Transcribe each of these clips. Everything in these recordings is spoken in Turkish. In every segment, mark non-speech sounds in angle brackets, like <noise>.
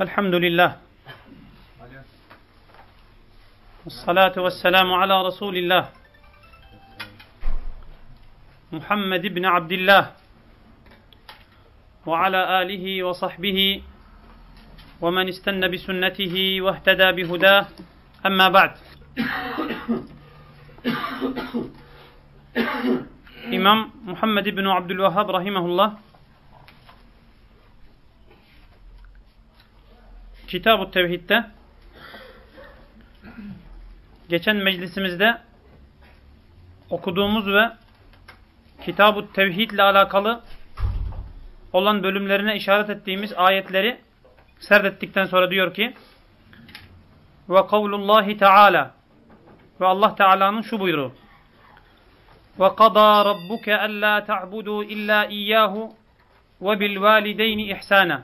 الحمد لله. والصلاة والسلام على رسول الله. محمد بن عبد الله. وعلى آله وصحبه ومن استنى بسنته واهتدى بهداه. أما بعد. İmam Muhammed bin Abdülvehhab rahimahullah Kitab-ı Tevhid'de geçen meclisimizde okuduğumuz ve Kitab-ı Tevhid ile alakalı olan bölümlerine işaret ettiğimiz ayetleri serdettikten sonra diyor ki ve kavlullahi teala. Ve Allah Teala'nın şu buyruğu ve kada rabbuke alla ta'budu illa iyyahu ve bil valideyni ihsana.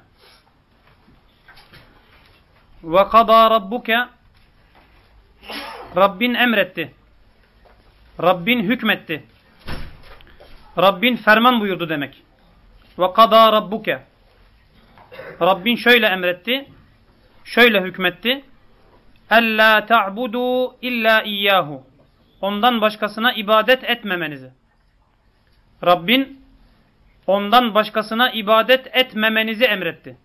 Ve kada rabbuke Rabbin emretti. Rabbin hükmetti. Rabbin ferman buyurdu demek. Ve kada rabbuke Rabbin şöyle emretti. Şöyle hükmetti. Ella ta'budu illa iyyahu. Ondan başkasına ibadet etmemenizi. Rabbin ondan başkasına ibadet etmemenizi emretti.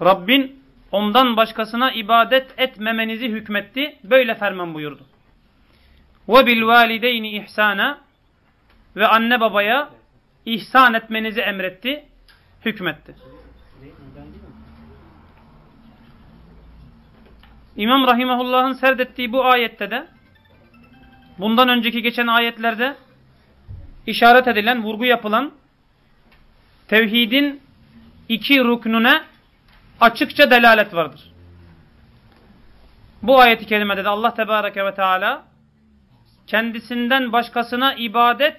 Rabbin ondan başkasına ibadet etmemenizi hükmetti. Böyle ferman buyurdu. Ve bil valideyni ihsana ve anne babaya ihsan etmenizi emretti, hükmetti. İmam Rahimahullah'ın serdettiği bu ayette de bundan önceki geçen ayetlerde işaret edilen, vurgu yapılan tevhidin iki rüknüne açıkça delalet vardır. Bu ayeti kerimede de Allah Tebareke ve Teala kendisinden başkasına ibadet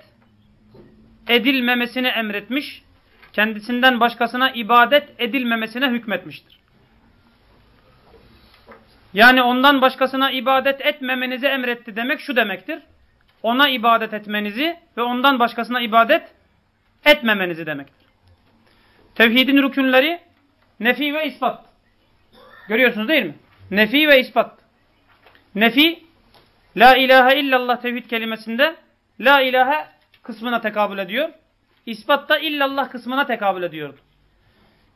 edilmemesini emretmiş, kendisinden başkasına ibadet edilmemesine hükmetmiştir. Yani ondan başkasına ibadet etmemenizi emretti demek şu demektir. Ona ibadet etmenizi ve ondan başkasına ibadet etmemenizi demektir. Tevhidin rükünleri nefi ve ispat. Görüyorsunuz değil mi? Nefi ve ispat. Nefi, la ilahe illallah tevhid kelimesinde la ilahe kısmına tekabül ediyor. İspat da illallah kısmına tekabül ediyordu.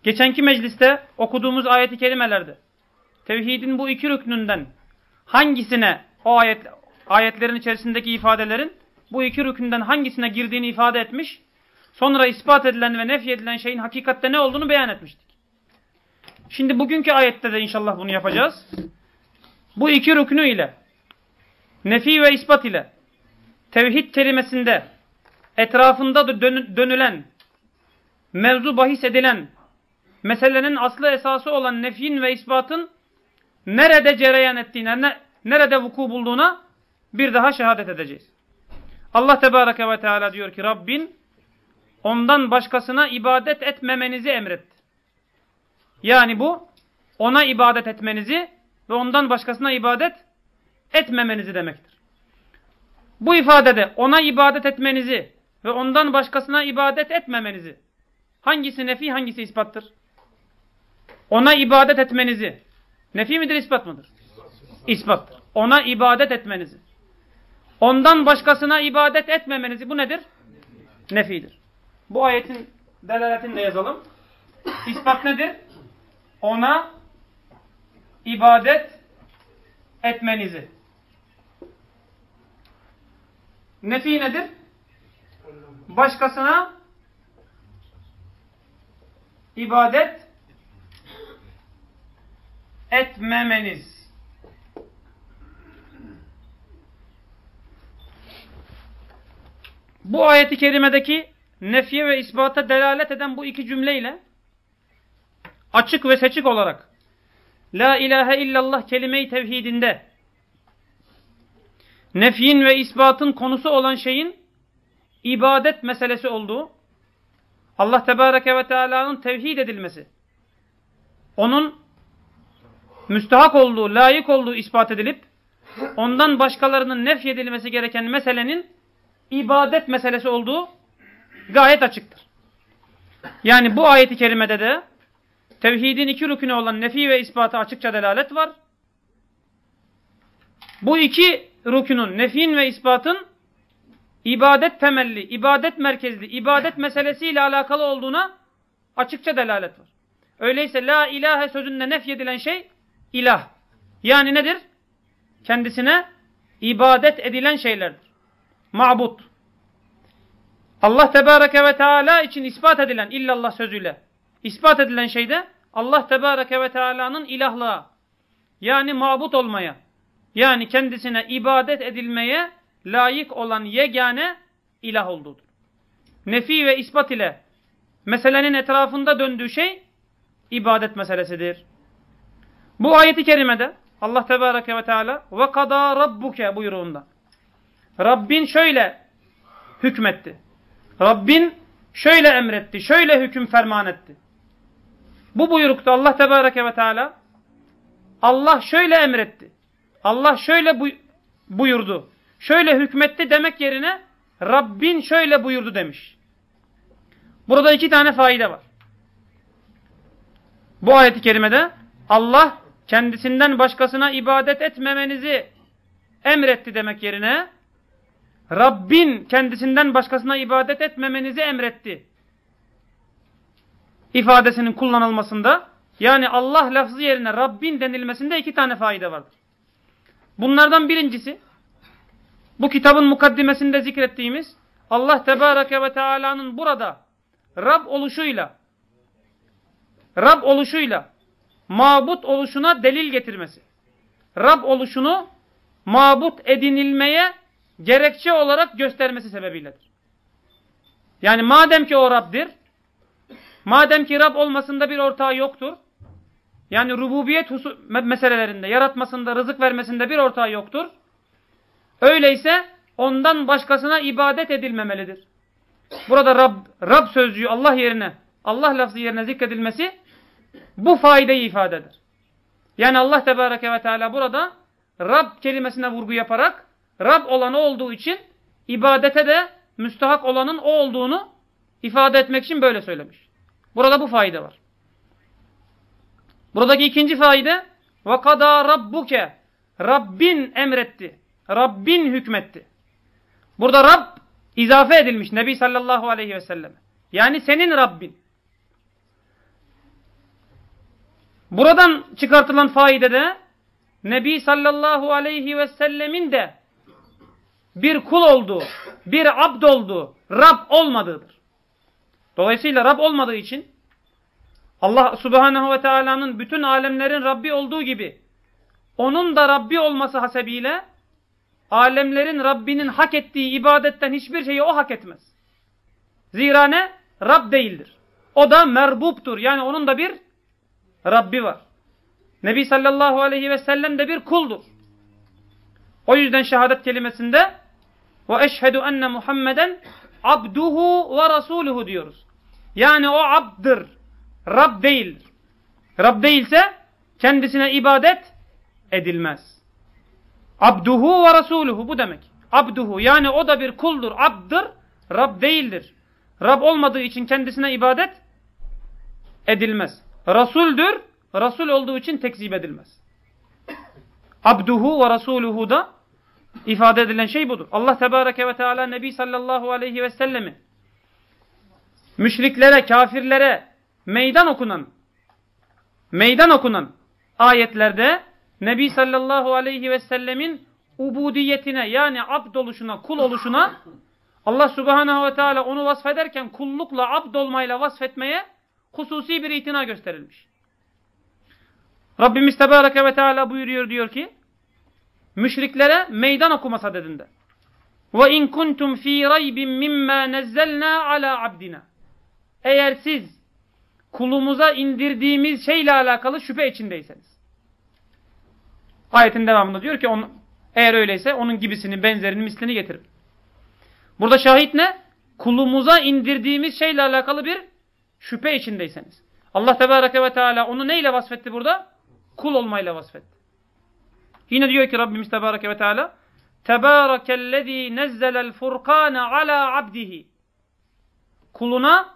Geçenki mecliste okuduğumuz ayeti kelimelerde tevhidin bu iki rüknünden hangisine o ayet ayetlerin içerisindeki ifadelerin bu iki rükünden hangisine girdiğini ifade etmiş. Sonra ispat edilen ve nefy edilen şeyin hakikatte ne olduğunu beyan etmiştik. Şimdi bugünkü ayette de inşallah bunu yapacağız. Bu iki rüknü ile nefi ve ispat ile tevhid kelimesinde etrafında dönülen mevzu bahis edilen meselenin aslı esası olan nefin ve ispatın nerede cereyan ettiğine, ne, nerede vuku bulduğuna bir daha şehadet edeceğiz. Allah Tebareke ve Teala diyor ki Rabbin ondan başkasına ibadet etmemenizi emretti. Yani bu ona ibadet etmenizi ve ondan başkasına ibadet etmemenizi demektir. Bu ifadede ona ibadet etmenizi ve ondan başkasına ibadet etmemenizi hangisi nefi hangisi ispattır? Ona ibadet etmenizi Nefi midir, ispat mıdır? İspattır. Ona ibadet etmenizi. Ondan başkasına ibadet etmemenizi. Bu nedir? Nefidir. Bu ayetin delaletini de yazalım. İspat nedir? Ona ibadet etmenizi. Nefi nedir? Başkasına ibadet etmemeniz. Bu ayeti kerimedeki nefiye ve ispata delalet eden bu iki cümleyle açık ve seçik olarak La ilahe illallah kelime-i tevhidinde nefyin ve ispatın konusu olan şeyin ibadet meselesi olduğu, Allah Tebareke ve Teala'nın tevhid edilmesi, onun müstahak olduğu, layık olduğu ispat edilip ondan başkalarının nefyedilmesi gereken meselenin ibadet meselesi olduğu gayet açıktır. Yani bu ayeti kerimede de tevhidin iki rükünü olan nefi ve ispatı açıkça delalet var. Bu iki rükünün, nefin ve ispatın ibadet temelli, ibadet merkezli, ibadet meselesiyle alakalı olduğuna açıkça delalet var. Öyleyse la ilahe sözünde nefyedilen şey ilah. Yani nedir? Kendisine ibadet edilen şeylerdir. Ma'bud. Allah Tebareke ve Teala için ispat edilen illallah sözüyle ispat edilen şeyde Allah Tebareke ve Teala'nın ilahlığa yani mabut olmaya yani kendisine ibadet edilmeye layık olan yegane ilah olduğudur. Nefi ve ispat ile meselenin etrafında döndüğü şey ibadet meselesidir. Bu ayeti kerimede Allah Tebareke ve Teala ve kada rabbuke buyruğunda Rabbin şöyle hükmetti. Rabbin şöyle emretti, şöyle hüküm ferman etti. Bu buyrukta Allah Tebareke ve Teala Allah şöyle emretti. Allah şöyle buyurdu. Şöyle hükmetti demek yerine Rabbin şöyle buyurdu demiş. Burada iki tane faide var. Bu ayeti kerimede Allah kendisinden başkasına ibadet etmemenizi emretti demek yerine Rabbin kendisinden başkasına ibadet etmemenizi emretti. İfadesinin kullanılmasında yani Allah lafzı yerine Rabbin denilmesinde iki tane faide vardır. Bunlardan birincisi bu kitabın mukaddimesinde zikrettiğimiz Allah Tebareke ve Teala'nın burada Rab oluşuyla Rab oluşuyla mabut oluşuna delil getirmesi. Rab oluşunu mabut edinilmeye gerekçe olarak göstermesi sebebiyledir. Yani madem ki o Rab'dir, madem ki Rab olmasında bir ortağı yoktur, yani rububiyet meselelerinde, yaratmasında, rızık vermesinde bir ortağı yoktur, öyleyse ondan başkasına ibadet edilmemelidir. Burada Rab, Rab sözcüğü Allah yerine, Allah lafzı yerine zikredilmesi bu faydeyi ifade eder. Yani Allah Tebareke ve Teala burada Rab kelimesine vurgu yaparak Rab olan olduğu için ibadete de müstahak olanın o olduğunu ifade etmek için böyle söylemiş. Burada bu fayda var. Buradaki ikinci faide وَقَدَى rabbuke Rabbin emretti. Rabbin hükmetti. Burada Rab izafe edilmiş Nebi sallallahu aleyhi ve sellem. Yani senin Rabbin. Buradan çıkartılan faide de Nebi sallallahu aleyhi ve sellemin de bir kul olduğu, bir abd olduğu, Rab olmadığıdır. Dolayısıyla Rab olmadığı için Allah subhanehu ve teala'nın bütün alemlerin Rabbi olduğu gibi onun da Rabbi olması hasebiyle alemlerin Rabbinin hak ettiği ibadetten hiçbir şeyi o hak etmez. Zira ne? Rab değildir. O da merbuptur. Yani onun da bir Rabbi var. Nebi sallallahu aleyhi ve sellem de bir kuldur. O yüzden şehadet kelimesinde ve eşhedü enne Muhammeden abduhu ve rasuluhu diyoruz. Yani o abdır. Rab değildir. Rab değilse kendisine ibadet edilmez. Abduhu ve rasuluhu bu demek. Abduhu yani o da bir kuldur, abdır, Rab değildir. Rab olmadığı için kendisine ibadet edilmez. Rasuldür, Rasul olduğu için tekzip edilmez. Abduhu ve rasuluhu da ifade edilen şey budur. Allah Tebareke ve Teala Nebi sallallahu aleyhi ve sellemi müşriklere, kafirlere meydan okunan meydan okunan ayetlerde Nebi sallallahu aleyhi ve sellemin ubudiyetine yani abd oluşuna, kul oluşuna Allah subhanehu ve teala onu vasfederken kullukla, abd olmayla vasfetmeye hususi bir itina gösterilmiş. Rabbimiz Tebareke ve Teala buyuruyor diyor ki müşriklere meydan okuma sadedinde. Ve in kuntum fi raybin mimma nazzalna ala abdina. Eğer siz kulumuza indirdiğimiz şeyle alakalı şüphe içindeyseniz. Ayetin devamında diyor ki on, eğer öyleyse onun gibisini, benzerini, mislini getirin. Burada şahit ne? Kulumuza indirdiğimiz şeyle alakalı bir şüphe içindeyseniz. Allah Tebareke ve Teala onu neyle vasfetti burada? Kul olmayla vasfetti. Yine diyor ki Rabbimiz Tebareke ve Teala Tebârekellezî nezzelel furkâne alâ abdihi Kuluna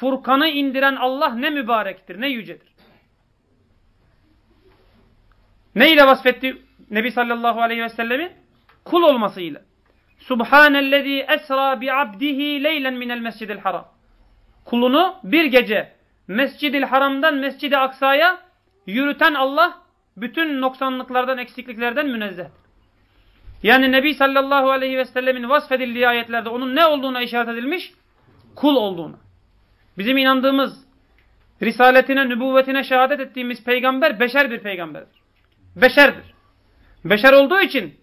Furkan'ı indiren Allah ne mübarektir, ne yücedir. Ne ile vasfetti Nebi sallallahu aleyhi ve sellemi? Kul olmasıyla. Subhanellezi esra bi abdihi leylen minel mescidil haram. Kulunu bir gece Mescid-i Haram'dan Mescid-i Aksa'ya yürüten Allah bütün noksanlıklardan, eksikliklerden münezzehtir. Yani Nebi sallallahu aleyhi ve sellemin vasfedildiği ayetlerde onun ne olduğuna işaret edilmiş? Kul olduğuna. Bizim inandığımız, risaletine, nübüvvetine şehadet ettiğimiz peygamber beşer bir peygamberdir. Beşerdir. Beşer olduğu için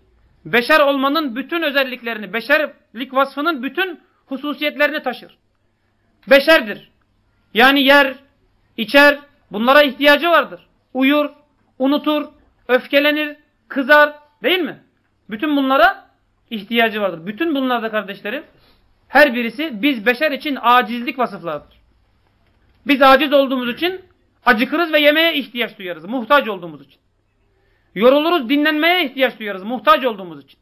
beşer olmanın bütün özelliklerini, beşerlik vasfının bütün hususiyetlerini taşır. Beşerdir. Yani yer, içer, bunlara ihtiyacı vardır. Uyur, unutur, öfkelenir, kızar değil mi? Bütün bunlara ihtiyacı vardır. Bütün bunlarda kardeşlerim her birisi biz beşer için acizlik vasıflarıdır. Biz aciz olduğumuz için acıkırız ve yemeğe ihtiyaç duyarız. Muhtaç olduğumuz için. Yoruluruz, dinlenmeye ihtiyaç duyarız. Muhtaç olduğumuz için.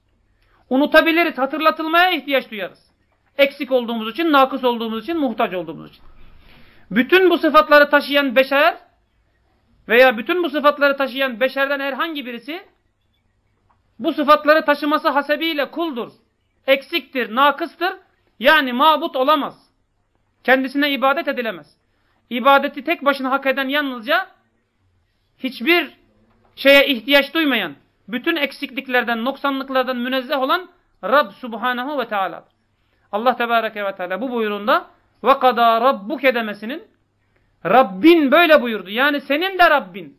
Unutabiliriz, hatırlatılmaya ihtiyaç duyarız. Eksik olduğumuz için, nakıs olduğumuz için, muhtaç olduğumuz için. Bütün bu sıfatları taşıyan beşer veya bütün bu sıfatları taşıyan beşerden herhangi birisi bu sıfatları taşıması hasebiyle kuldur. Eksiktir, nakıstır. Yani mabut olamaz. Kendisine ibadet edilemez. İbadeti tek başına hak eden yalnızca hiçbir şeye ihtiyaç duymayan, bütün eksikliklerden, noksanlıklardan münezzeh olan Rab Subhanahu ve Teala. Allah Tebareke ve Teala bu buyruğunda ve kadâ rabbuke demesinin Rabbin böyle buyurdu. Yani senin de Rabbin.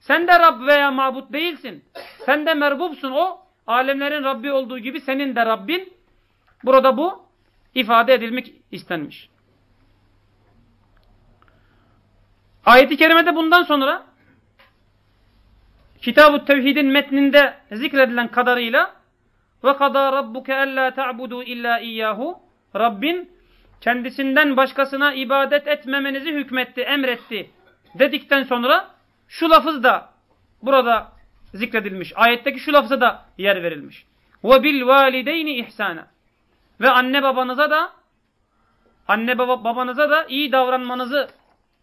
Sen de Rab veya mabut değilsin. Sen de merbubsun. O alemlerin Rabbi olduğu gibi senin de Rabbin. Burada bu ifade edilmek istenmiş. Ayet-i kerimede bundan sonra Kitab-ı Tevhid'in metninde zikredilen kadarıyla ve kadâ rabbuke ellâ ta'budu illa iyyahu Rabbin kendisinden başkasına ibadet etmemenizi hükmetti, emretti dedikten sonra şu lafız da burada zikredilmiş. Ayetteki şu lafıza da yer verilmiş. Ve bil valideyni ihsana. Ve anne babanıza da anne baba babanıza da iyi davranmanızı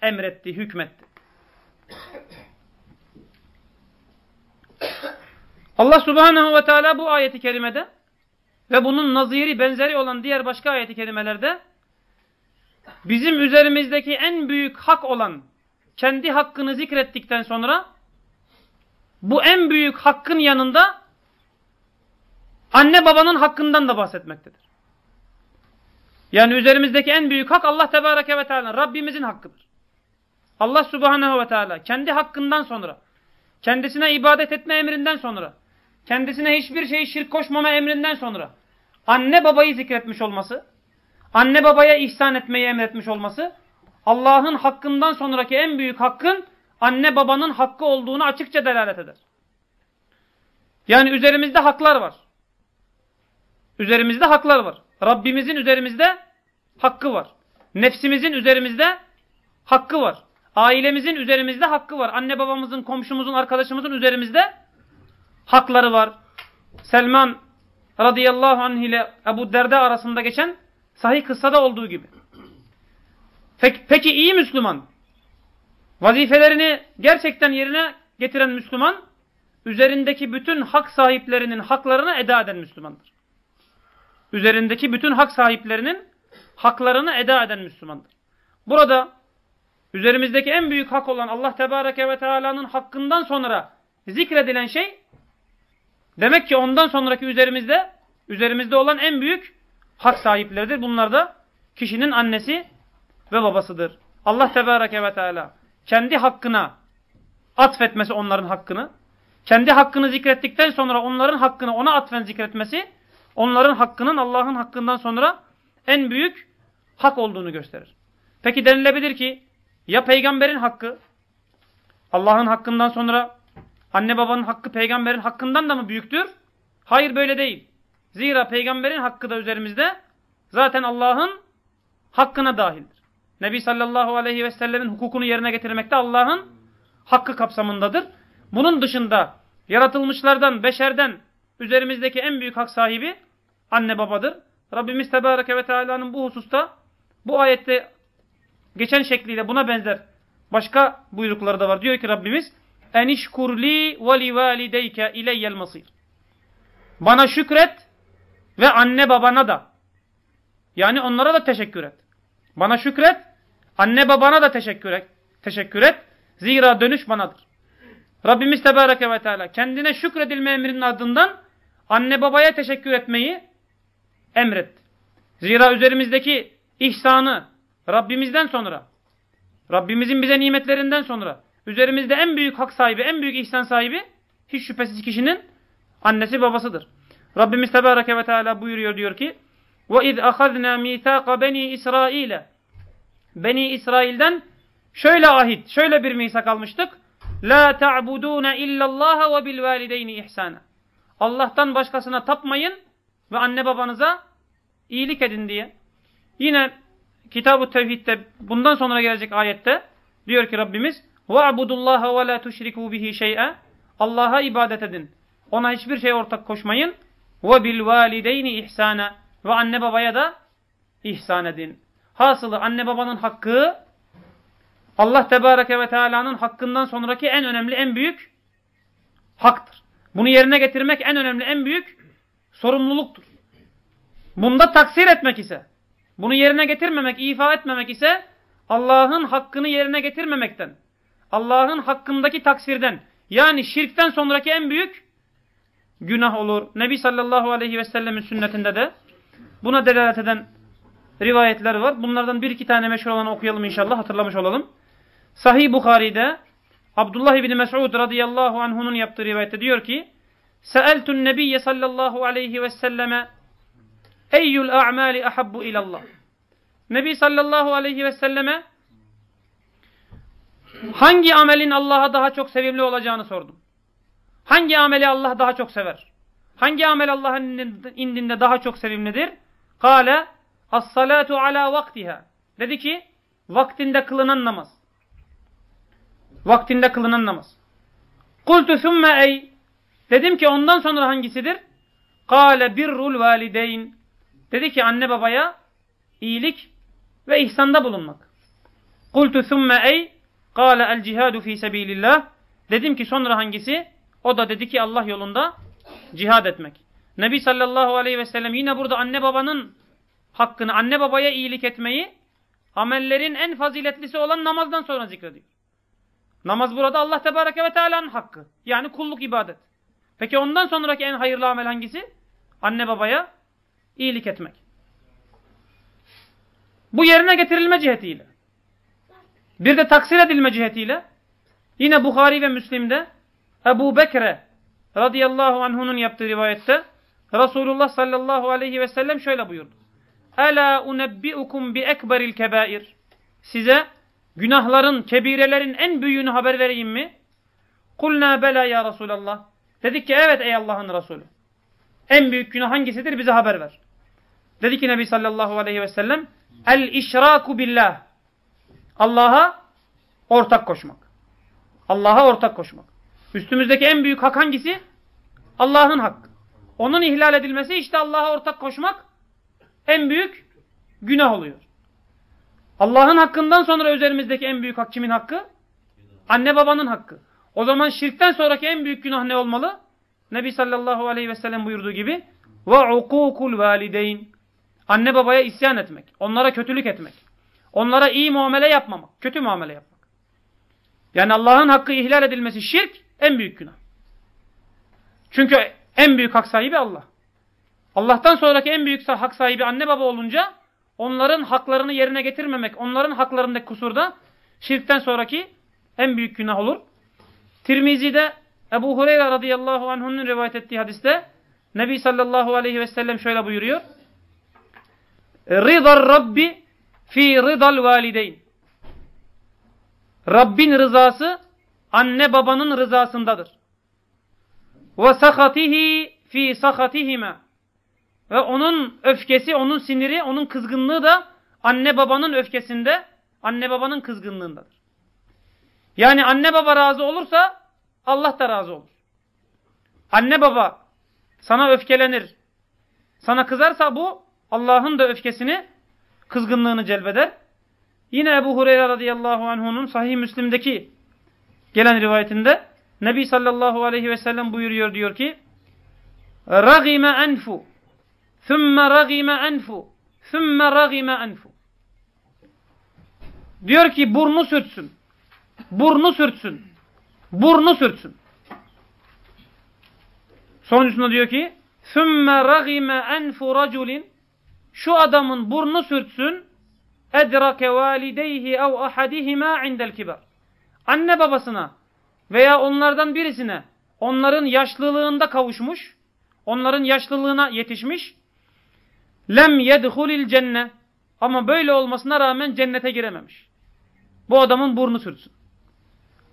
emretti, hükmetti. Allah Subhanahu ve Teala bu ayeti kerimede ve bunun naziri benzeri olan diğer başka ayeti kerimelerde bizim üzerimizdeki en büyük hak olan kendi hakkını zikrettikten sonra bu en büyük hakkın yanında anne babanın hakkından da bahsetmektedir. Yani üzerimizdeki en büyük hak Allah Tebareke ve Teala Rabbimizin hakkıdır. Allah Subhanahu ve Teala kendi hakkından sonra kendisine ibadet etme emrinden sonra kendisine hiçbir şeyi şirk koşmama emrinden sonra anne babayı zikretmiş olması anne babaya ihsan etmeyi emretmiş olması Allah'ın hakkından sonraki en büyük hakkın anne babanın hakkı olduğunu açıkça delalet eder. Yani üzerimizde haklar var. Üzerimizde haklar var. Rabbimizin üzerimizde hakkı var. Nefsimizin üzerimizde hakkı var. Ailemizin üzerimizde hakkı var. Anne babamızın, komşumuzun, arkadaşımızın üzerimizde hakları var. Selman radıyallahu anh ile Ebu Derda arasında geçen sahih kıssada olduğu gibi. Peki, peki iyi Müslüman, vazifelerini gerçekten yerine getiren Müslüman, üzerindeki bütün hak sahiplerinin haklarını eda eden Müslümandır. Üzerindeki bütün hak sahiplerinin haklarını eda eden Müslümandır. Burada üzerimizdeki en büyük hak olan Allah Tebareke ve Teala'nın hakkından sonra zikredilen şey demek ki ondan sonraki üzerimizde üzerimizde olan en büyük hak sahipleridir. Bunlar da kişinin annesi ve babasıdır. Allah Tebareke ve Teala kendi hakkına atfetmesi onların hakkını, kendi hakkını zikrettikten sonra onların hakkını ona atfen zikretmesi, onların hakkının Allah'ın hakkından sonra en büyük hak olduğunu gösterir. Peki denilebilir ki ya peygamberin hakkı Allah'ın hakkından sonra anne babanın hakkı peygamberin hakkından da mı büyüktür? Hayır böyle değil. Zira peygamberin hakkı da üzerimizde zaten Allah'ın hakkına dahildir. Nebi sallallahu aleyhi ve sellemin hukukunu yerine getirmekte Allah'ın hakkı kapsamındadır. Bunun dışında yaratılmışlardan, beşerden üzerimizdeki en büyük hak sahibi anne babadır. Rabbimiz Tebareke ve Teala'nın bu hususta bu ayette geçen şekliyle buna benzer başka buyrukları da var. Diyor ki Rabbimiz enişkurli ve li valideyke ileyyel masir. Bana şükret ve anne babana da yani onlara da teşekkür et. Bana şükret, anne babana da teşekkür et. Teşekkür et. Zira dönüş banadır. Rabbimiz Tebareke ve Teala kendine şükredilme emrinin ardından anne babaya teşekkür etmeyi emretti. Zira üzerimizdeki ihsanı Rabbimizden sonra, Rabbimizin bize nimetlerinden sonra üzerimizde en büyük hak sahibi, en büyük ihsan sahibi hiç şüphesiz kişinin annesi babasıdır. Rabbimiz Tebareke ve Teala buyuruyor diyor ki وَاِذْ أَخَذْنَا مِيثَاقَ بَن۪ي İsrail'e Beni İsrail'den şöyle ahit, şöyle bir misak almıştık. La ta'budun illa Allah ve bil valideyni ihsana. Allah'tan başkasına tapmayın ve anne babanıza iyilik edin diye. Yine Kitab-ı Tevhid'de bundan sonra gelecek ayette diyor ki Rabbimiz وَعْبُدُ ve la تُشْرِكُوا bihi şey'e Allah'a ibadet edin. Ona hiçbir şey ortak koşmayın. Ve bil valideyni ihsana ve anne babaya da ihsan edin. Hasılı anne babanın hakkı Allah Tebareke ve Teala'nın hakkından sonraki en önemli, en büyük haktır. Bunu yerine getirmek en önemli, en büyük sorumluluktur. Bunda taksir etmek ise, bunu yerine getirmemek, ifa etmemek ise Allah'ın hakkını yerine getirmemekten, Allah'ın hakkındaki taksirden, yani şirkten sonraki en büyük günah olur. Nebi sallallahu aleyhi ve sellemin sünnetinde de buna delalet eden rivayetler var. Bunlardan bir iki tane meşhur olanı okuyalım inşallah hatırlamış olalım. Sahih Bukhari'de Abdullah ibn Mes'ud radıyallahu anh'unun yaptığı rivayette diyor ki Seeltun nebiyye sallallahu aleyhi ve selleme Eyyul a'mali ahabbu ilallah Nebi sallallahu aleyhi ve selleme hangi amelin Allah'a daha çok sevimli olacağını sordum. Hangi ameli Allah daha çok sever? Hangi amel Allah'ın indinde daha çok sevimlidir? Kale as-salatu ala vaktiha. Dedi ki vaktinde kılınan namaz. Vaktinde kılınan namaz. Kultu thumme ey. Dedim ki ondan sonra hangisidir? Kale birrul valideyn. Dedi ki anne babaya iyilik ve ihsanda bulunmak. Kultu thumme ey. Kale el cihadu fi sebilillah. Dedim ki sonra hangisi? O da dedi ki Allah yolunda cihad etmek. Nebi sallallahu aleyhi ve sellem yine burada anne babanın hakkını, anne babaya iyilik etmeyi amellerin en faziletlisi olan namazdan sonra zikrediyor. Namaz burada Allah Tebareke ve Teala'nın hakkı. Yani kulluk ibadet. Peki ondan sonraki en hayırlı amel hangisi? Anne babaya iyilik etmek. Bu yerine getirilme cihetiyle. Bir de taksir edilme cihetiyle yine Bukhari ve Müslim'de Ebu Bekre radıyallahu anh'unun yaptığı rivayette Resulullah sallallahu aleyhi ve sellem şöyle buyurdu. Ela unebbiukum bi ekberil kebair. Size günahların, kebirelerin en büyüğünü haber vereyim mi? Kulna bela ya Resulallah. Dedik ki evet ey Allah'ın Resulü. En büyük günah hangisidir bize haber ver. Dedi ki Nebi sallallahu aleyhi ve sellem El işraku billah. Allah'a ortak koşmak. Allah'a ortak koşmak. Üstümüzdeki en büyük hak hangisi? Allah'ın hakkı. Onun ihlal edilmesi işte Allah'a ortak koşmak en büyük günah oluyor. Allah'ın hakkından sonra üzerimizdeki en büyük hak kimin hakkı? Anne babanın hakkı. O zaman şirkten sonraki en büyük günah ne olmalı? Nebi sallallahu aleyhi ve sellem buyurduğu gibi ve ukukul valideyn. Anne babaya isyan etmek, onlara kötülük etmek, onlara iyi muamele yapmamak, kötü muamele yapmak. Yani Allah'ın hakkı ihlal edilmesi şirk en büyük günah. Çünkü en büyük hak sahibi Allah. Allah'tan sonraki en büyük hak sahibi anne baba olunca onların haklarını yerine getirmemek, onların haklarındaki kusurda şirkten sonraki en büyük günah olur. Tirmizi'de Ebu Hureyre radıyallahu anh'ın rivayet ettiği hadiste Nebi sallallahu aleyhi ve sellem şöyle buyuruyor. Ridar Rabbi fi ridal valideyn. Rabbin rızası anne babanın rızasındadır. Ve sakatihi fi sakatihime. Ve onun öfkesi, onun siniri, onun kızgınlığı da anne babanın öfkesinde, anne babanın kızgınlığındadır. Yani anne baba razı olursa Allah da razı olur. Anne baba sana öfkelenir, sana kızarsa bu Allah'ın da öfkesini, kızgınlığını celbeder. Yine Ebu Hureyre radıyallahu anh'unun sahih Müslim'deki gelen rivayetinde Nebi sallallahu aleyhi ve sellem buyuruyor diyor ki Ragime enfu Thumma ragime enfu Thumma ragime enfu Diyor ki burnu sürtsün. Burnu sürtsün. Burnu sürtsün. Sonuncusunda diyor ki Thumma ragime enfu raculin şu adamın burnu sürtsün edrake valideyhi ev ahadihima indel kibar. Anne babasına veya onlardan birisine onların yaşlılığında kavuşmuş, onların yaşlılığına yetişmiş. Lem yedhulil cenne. Ama böyle olmasına rağmen cennete girememiş. Bu adamın burnu sürtsün.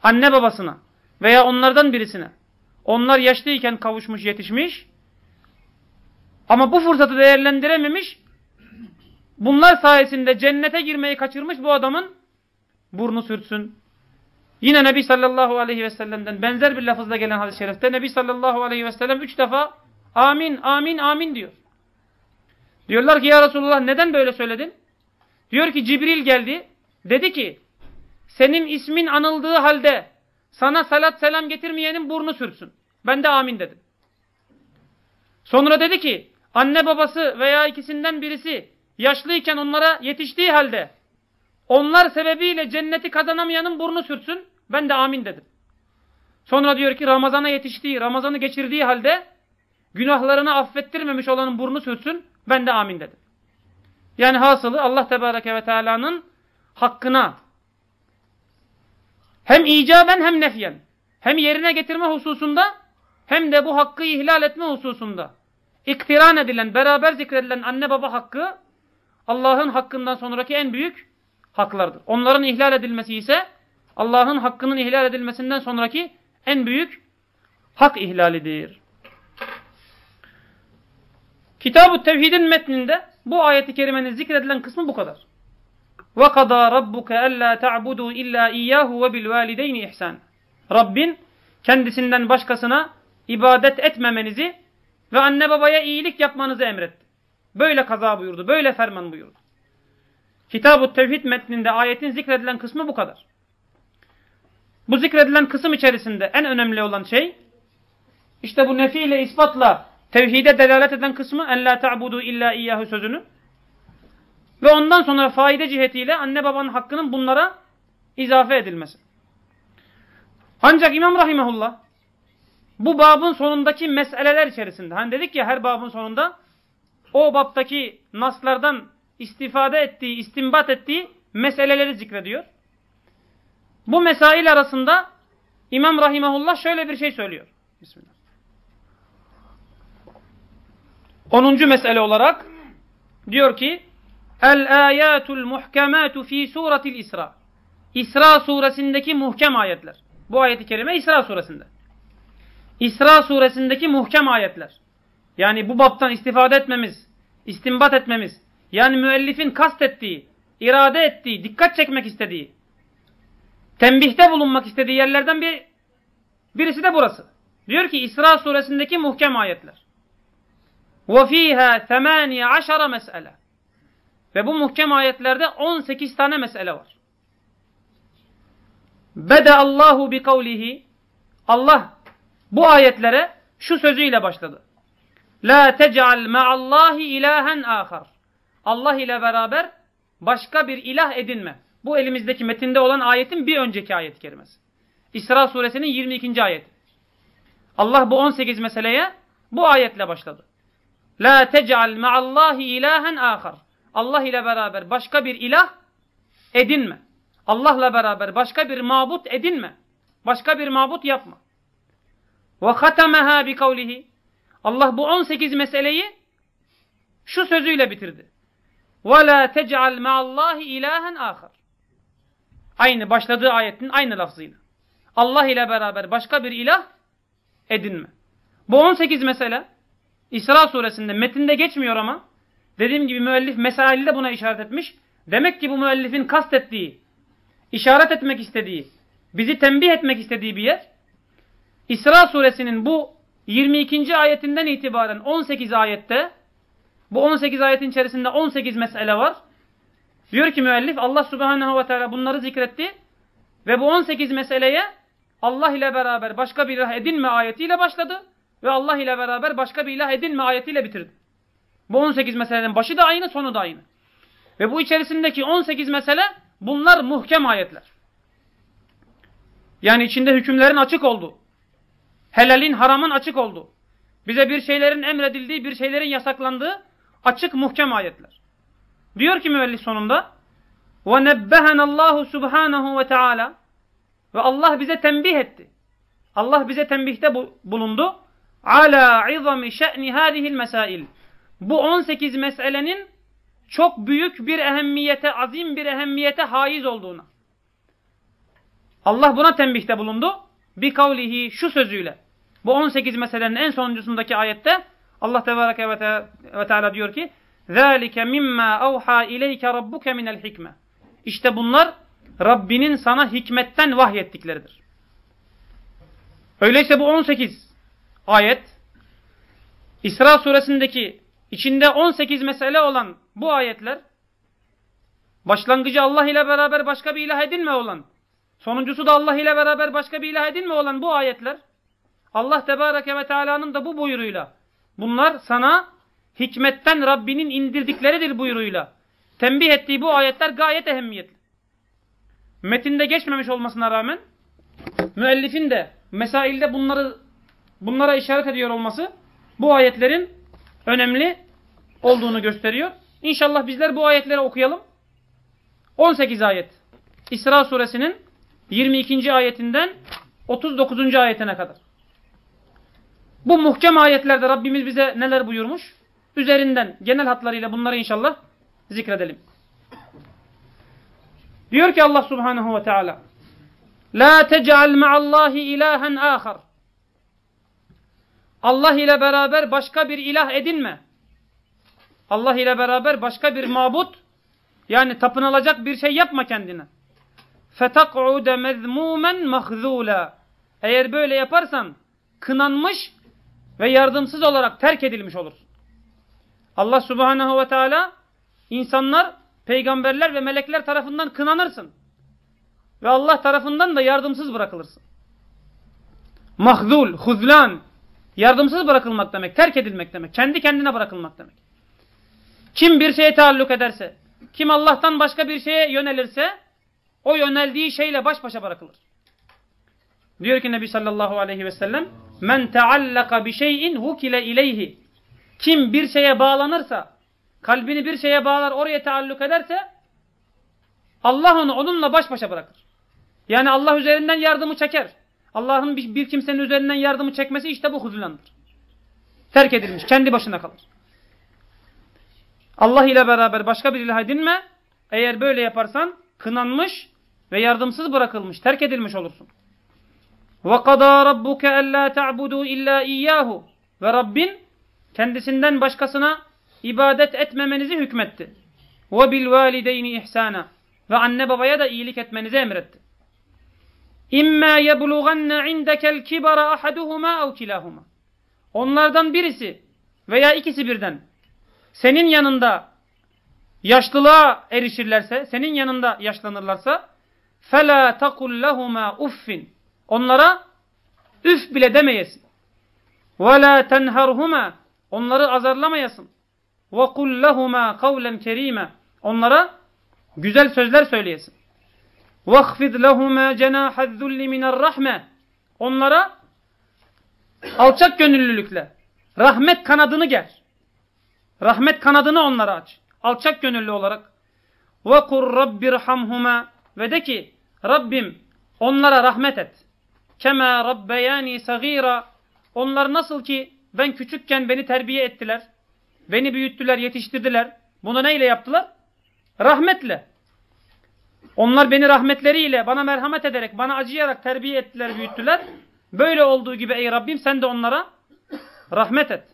Anne babasına veya onlardan birisine. Onlar yaşlıyken kavuşmuş, yetişmiş. Ama bu fırsatı değerlendirememiş bunlar sayesinde cennete girmeyi kaçırmış bu adamın burnu sürtsün. Yine Nebi sallallahu aleyhi ve sellem'den benzer bir lafızla gelen hadis-i şerifte Nebi sallallahu aleyhi ve sellem üç defa amin, amin, amin diyor. Diyorlar ki ya Resulullah neden böyle söyledin? Diyor ki Cibril geldi. Dedi ki senin ismin anıldığı halde sana salat selam getirmeyenin burnu sürsün. Ben de amin dedim. Sonra dedi ki anne babası veya ikisinden birisi yaşlıyken onlara yetiştiği halde onlar sebebiyle cenneti kazanamayanın burnu sürtsün. Ben de amin dedim. Sonra diyor ki Ramazan'a yetiştiği, Ramazan'ı geçirdiği halde günahlarını affettirmemiş olanın burnu sürtsün. Ben de amin dedim. Yani hasılı Allah Tebareke ve Teala'nın hakkına hem icaben hem nefyen hem yerine getirme hususunda hem de bu hakkı ihlal etme hususunda iktiran edilen, beraber zikredilen anne baba hakkı Allah'ın hakkından sonraki en büyük haklardır. Onların ihlal edilmesi ise Allah'ın hakkının ihlal edilmesinden sonraki en büyük hak ihlalidir. Kitab-ı Tevhid'in metninde bu ayeti kerimenin zikredilen kısmı bu kadar. وَقَضَى رَبُّكَ أَلَّا تَعْبُدُوا إِلَّا إِيَّهُ وَبِالْوَالِدَيْنِ إِحْسَانًا Rabbin kendisinden başkasına ibadet etmemenizi ve anne babaya iyilik yapmanızı emretti. Böyle kaza buyurdu, böyle ferman buyurdu. Kitab-ı Tevhid metninde ayetin zikredilen kısmı bu kadar. Bu zikredilen kısım içerisinde en önemli olan şey, işte bu nefi ile ispatla tevhide delalet eden kısmı en la ta'budu illa iyyahu sözünü ve ondan sonra faide cihetiyle anne babanın hakkının bunlara izafe edilmesi. Ancak İmam Rahimahullah bu babın sonundaki meseleler içerisinde hani dedik ya her babın sonunda o babtaki naslardan istifade ettiği, istimbat ettiği meseleleri zikrediyor. Bu mesail arasında İmam Rahimahullah şöyle bir şey söylüyor. Bismillah. 10. mesele olarak diyor ki El ayatul muhkematu fi suratil İsra. İsra suresindeki muhkem ayetler. Bu ayeti kerime İsra suresinde. İsra suresindeki muhkem ayetler. Yani bu baptan istifade etmemiz, istimbat etmemiz, yani müellifin kastettiği, irade ettiği, dikkat çekmek istediği, tembihte bulunmak istediği yerlerden bir birisi de burası. Diyor ki İsra suresindeki muhkem ayetler. وَف۪يهَا ثَمَانِيَ عَشَرَ mesele. Ve bu muhkem ayetlerde 18 tane mesele var. Bede Allahu bi kavlihi Allah bu ayetlere şu sözüyle başladı. La tec'al ma'allahi ilahen ahar. Allah ile beraber başka bir ilah edinme. Bu elimizdeki metinde olan ayetin bir önceki ayet kerimesi. İsra suresinin 22. ayeti. Allah bu 18 meseleye bu ayetle başladı. La tec'al ma'allahi ilahen ahar. Allah ile beraber başka bir ilah edinme. Allah'la beraber başka bir mabut edinme. Başka bir mabut yapma. Ve hatemeha bi kavlihi. Allah bu 18 meseleyi şu sözüyle bitirdi. Ve la tec'al ma'allahi ilahen ahar. Aynı başladığı ayetin aynı lafzıyla. Allah ile beraber başka bir ilah edinme. Bu 18 mesele İsra suresinde metinde geçmiyor ama dediğim gibi müellif mesaili de buna işaret etmiş. Demek ki bu müellifin kastettiği, işaret etmek istediği, bizi tembih etmek istediği bir yer. İsra suresinin bu 22. ayetinden itibaren 18 ayette bu 18 ayetin içerisinde 18 mesele var. Diyor ki müellif Allah subhanehu ve teala bunları zikretti ve bu 18 meseleye Allah ile beraber başka bir ilah edinme ayetiyle başladı ve Allah ile beraber başka bir ilah edinme ayetiyle bitirdi. Bu 18 meselenin başı da aynı, sonu da aynı. Ve bu içerisindeki 18 mesele bunlar muhkem ayetler. Yani içinde hükümlerin açık olduğu, helalin haramın açık olduğu, bize bir şeylerin emredildiği, bir şeylerin yasaklandığı açık muhkem ayetler. Diyor ki müellif sonunda وَنَبَّهَنَ اللّٰهُ سُبْحَانَهُ وَتَعَالَى Ve Allah bize tembih etti. Allah bize tembihte bulundu. عَلَى عِظَمِ شَأْنِ هَذِهِ الْمَسَائِلِ Bu 18 meselenin çok büyük bir ehemmiyete, azim bir ehemmiyete haiz olduğuna. Allah buna tembihte bulundu. Bir kavlihi şu sözüyle. Bu 18 meselenin en sonuncusundaki ayette Allah Tebareke ve Teala diyor ki ذَٰلِكَ مِمَّا اَوْحَى اِلَيْكَ رَبُّكَ مِنَ الْحِكْمَةِ İşte bunlar Rabbinin sana hikmetten vahyettikleridir. Öyleyse bu 18 ayet İsra suresindeki içinde 18 mesele olan bu ayetler başlangıcı Allah ile beraber başka bir ilah edinme olan sonuncusu da Allah ile beraber başka bir ilah edinme olan bu ayetler Allah Tebareke ve Teala'nın da bu buyruğuyla bunlar sana hikmetten Rabbinin indirdikleridir buyruğuyla tembih ettiği bu ayetler gayet ehemmiyetli. Metinde geçmemiş olmasına rağmen müellifin de mesailde bunları bunlara işaret ediyor olması bu ayetlerin önemli olduğunu gösteriyor. İnşallah bizler bu ayetleri okuyalım. 18 ayet. İsra suresinin 22. ayetinden 39. ayetine kadar. Bu muhkem ayetlerde Rabbimiz bize neler buyurmuş? Üzerinden genel hatlarıyla bunları inşallah zikredelim. Diyor ki Allah Subhanahu ve Teala La tec'al ma'allahi ilahen ahar Allah ile beraber başka bir ilah edinme. Allah ile beraber başka bir mabut yani tapınılacak bir şey yapma kendine. فَتَقْعُدَ مَذْمُومًا مَخْذُولًا Eğer böyle yaparsan kınanmış ve yardımsız olarak terk edilmiş olursun. Allah subhanehu ve teala insanlar, peygamberler ve melekler tarafından kınanırsın. Ve Allah tarafından da yardımsız bırakılırsın. Mahzul, huzlan, yardımsız bırakılmak demek, terk edilmek demek, kendi kendine bırakılmak demek. Kim bir şeye taalluk ederse, kim Allah'tan başka bir şeye yönelirse, o yöneldiği şeyle baş başa bırakılır. Diyor ki Nebi sallallahu aleyhi ve sellem, Men teallaka bi şeyin vukile ileyhi. Kim bir şeye bağlanırsa, kalbini bir şeye bağlar, oraya taalluk ederse, Allah onu onunla baş başa bırakır. Yani Allah üzerinden yardımı çeker. Allah'ın bir kimsenin üzerinden yardımı çekmesi işte bu huzurlandır. Terk edilmiş, kendi başına kalır. Allah ile beraber başka bir ilah edinme. Eğer böyle yaparsan kınanmış ve yardımsız bırakılmış, terk edilmiş olursun. وَقَضَى رَبُّكَ أَلَّا تَعْبُدُوا اِلَّا اِيَّاهُ Ve Rabbin kendisinden başkasına ibadet etmemenizi hükmetti. وَبِالْوَالِدَيْنِ اِحْسَانًا Ve anne babaya da iyilik etmenizi emretti. İmma yeblughanna indekel kibara ahaduhuma ev kilahuma. Onlardan birisi veya ikisi birden senin yanında yaşlılığa erişirlerse, senin yanında yaşlanırlarsa fela takul lehuma uffin. Onlara üf bile demeyesin. Ve la tenharhuma. Onları azarlamayasın. Ve kul lehuma kavlen kerime. Onlara güzel sözler söyleyesin. وَخْفِضْ لَهُمَا جَنَاحَ الذُّلِّ مِنَ الرَّحْمَةِ Onlara alçak gönüllülükle rahmet kanadını ger. Rahmet kanadını onlara aç. Alçak gönüllü olarak. وَقُرْ رَبِّ رَحَمْهُمَا Ve de ki Rabbim onlara rahmet et. Kema rabbeyani sagira. Onlar nasıl ki ben küçükken beni terbiye ettiler. Beni büyüttüler, yetiştirdiler. Bunu neyle yaptılar? Rahmetle. Onlar beni rahmetleriyle, bana merhamet ederek, bana acıyarak terbiye ettiler, büyüttüler. Böyle olduğu gibi ey Rabbim sen de onlara rahmet et.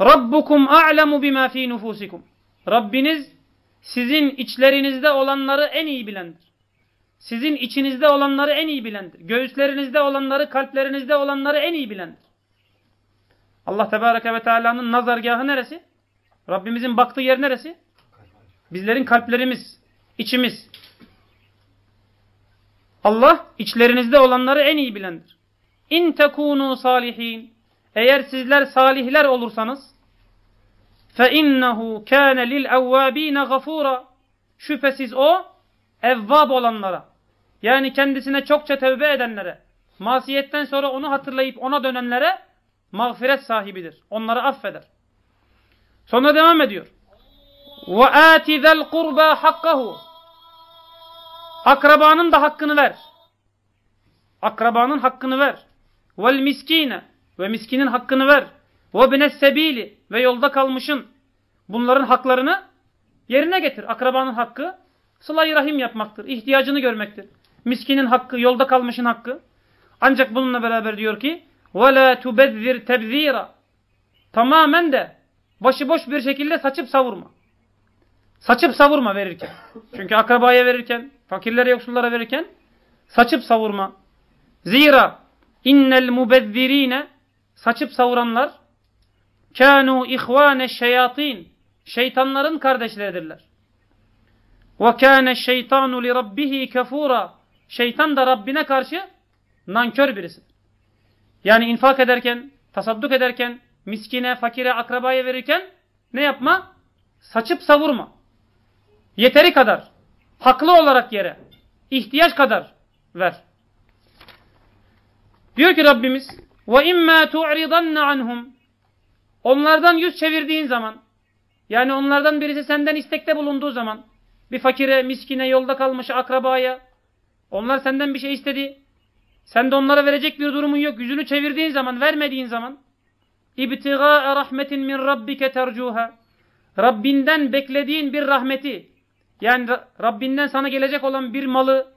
Rabbukum a'lemu bima fi nufusikum. Rabbiniz sizin içlerinizde olanları en iyi bilendir. Sizin içinizde olanları en iyi bilendir. Göğüslerinizde olanları, kalplerinizde olanları en iyi bilendir. Allah Tebareke ve Teala'nın nazargahı neresi? Rabbimizin baktığı yer neresi? Bizlerin kalplerimiz, içimiz. Allah içlerinizde olanları en iyi bilendir. İn tekunu salihin. Eğer sizler salihler olursanız fe innehu kâne lil evvâbîne gafûra. Şüphesiz o evvab olanlara yani kendisine çokça tevbe edenlere masiyetten sonra onu hatırlayıp ona dönenlere mağfiret sahibidir. Onları affeder. Sonra devam ediyor. Ati zel kurba hakkahu. Akrabanın da hakkını ver. Akrabanın hakkını ver. Miskine ve miskinin hakkını ver. Ve bines sebili ve yolda kalmışın bunların haklarını yerine getir. Akrabanın hakkı sıla rahim yapmaktır. ihtiyacını görmektir. Miskinin hakkı, yolda kalmışın hakkı. Ancak bununla beraber diyor ki وَلَا تُبَذِّرْ تَبْذ۪يرًا Tamamen de başıboş bir şekilde saçıp savurma. Saçıp savurma verirken. Çünkü akrabaya verirken, fakirlere, yoksullara verirken saçıp savurma. Zira innel mubezzirine saçıp savuranlar kânû ihvâne şeyatîn şeytanların kardeşleridirler. Ve kâne şeytanu li rabbihi kefûra şeytan da Rabbine karşı nankör birisi. Yani infak ederken, tasadduk ederken, miskine, fakire, akrabaya verirken ne yapma? Saçıp savurma. Yeteri kadar, haklı olarak yere, ihtiyaç kadar ver. Diyor ki Rabbimiz imma tu'ridanna anhum onlardan yüz çevirdiğin zaman yani onlardan birisi senden istekte bulunduğu zaman bir fakire, miskine, yolda kalmış akrabaya onlar senden bir şey istedi. Sen de onlara verecek bir durumun yok. Yüzünü çevirdiğin zaman, vermediğin zaman İbtigâe rahmetin min rabbike tercuha Rabbinden beklediğin bir rahmeti yani Rabbinden sana gelecek olan bir malı,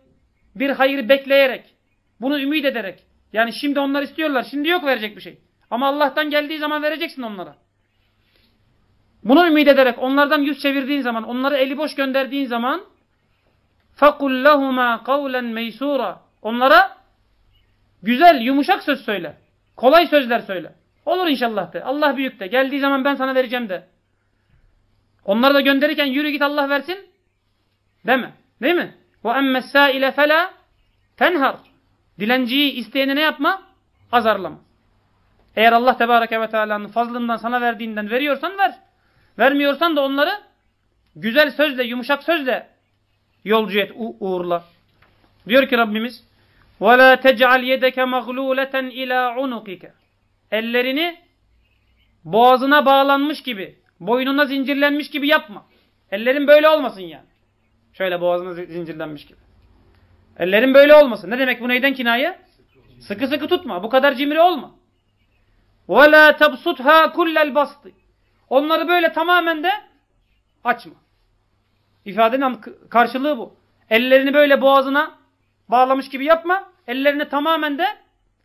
bir hayır bekleyerek, bunu ümit ederek yani şimdi onlar istiyorlar, şimdi yok verecek bir şey. Ama Allah'tan geldiği zaman vereceksin onlara. Bunu ümit ederek onlardan yüz çevirdiğin zaman, onları eli boş gönderdiğin zaman فَقُلْ لَهُمَا قَوْلًا مَيْسُورًا Onlara güzel, yumuşak söz söyle. Kolay sözler söyle. Olur inşallah de. Allah büyük de. Geldiği zaman ben sana vereceğim de. Onları da gönderirken yürü git Allah versin deme. Değil mi? وَاَمَّ السَّائِلَ فَلَا tenhar. Dilenciyi isteyene ne yapma? Azarlama. Eğer Allah Tebareke ve Teala'nın fazlından sana verdiğinden veriyorsan ver. Vermiyorsan da onları güzel sözle, yumuşak sözle yolcu et, uğurla. Diyor ki Rabbimiz وَلَا تَجْعَلْ يَدَكَ مَغْلُولَةً اِلَى عُنُقِكَ Ellerini boğazına bağlanmış gibi, boynuna zincirlenmiş gibi yapma. Ellerin böyle olmasın yani. Şöyle boğazına zincirlenmiş gibi. Ellerin böyle olmasın. Ne demek bu neyden kinaye? Sıkı sıkı tutma. Bu kadar cimri olma. وَلَا تَبْسُتْهَا كُلَّ الْبَسْطِ Onları böyle tamamen de açma. İfadenin karşılığı bu. Ellerini böyle boğazına bağlamış gibi yapma. Ellerini tamamen de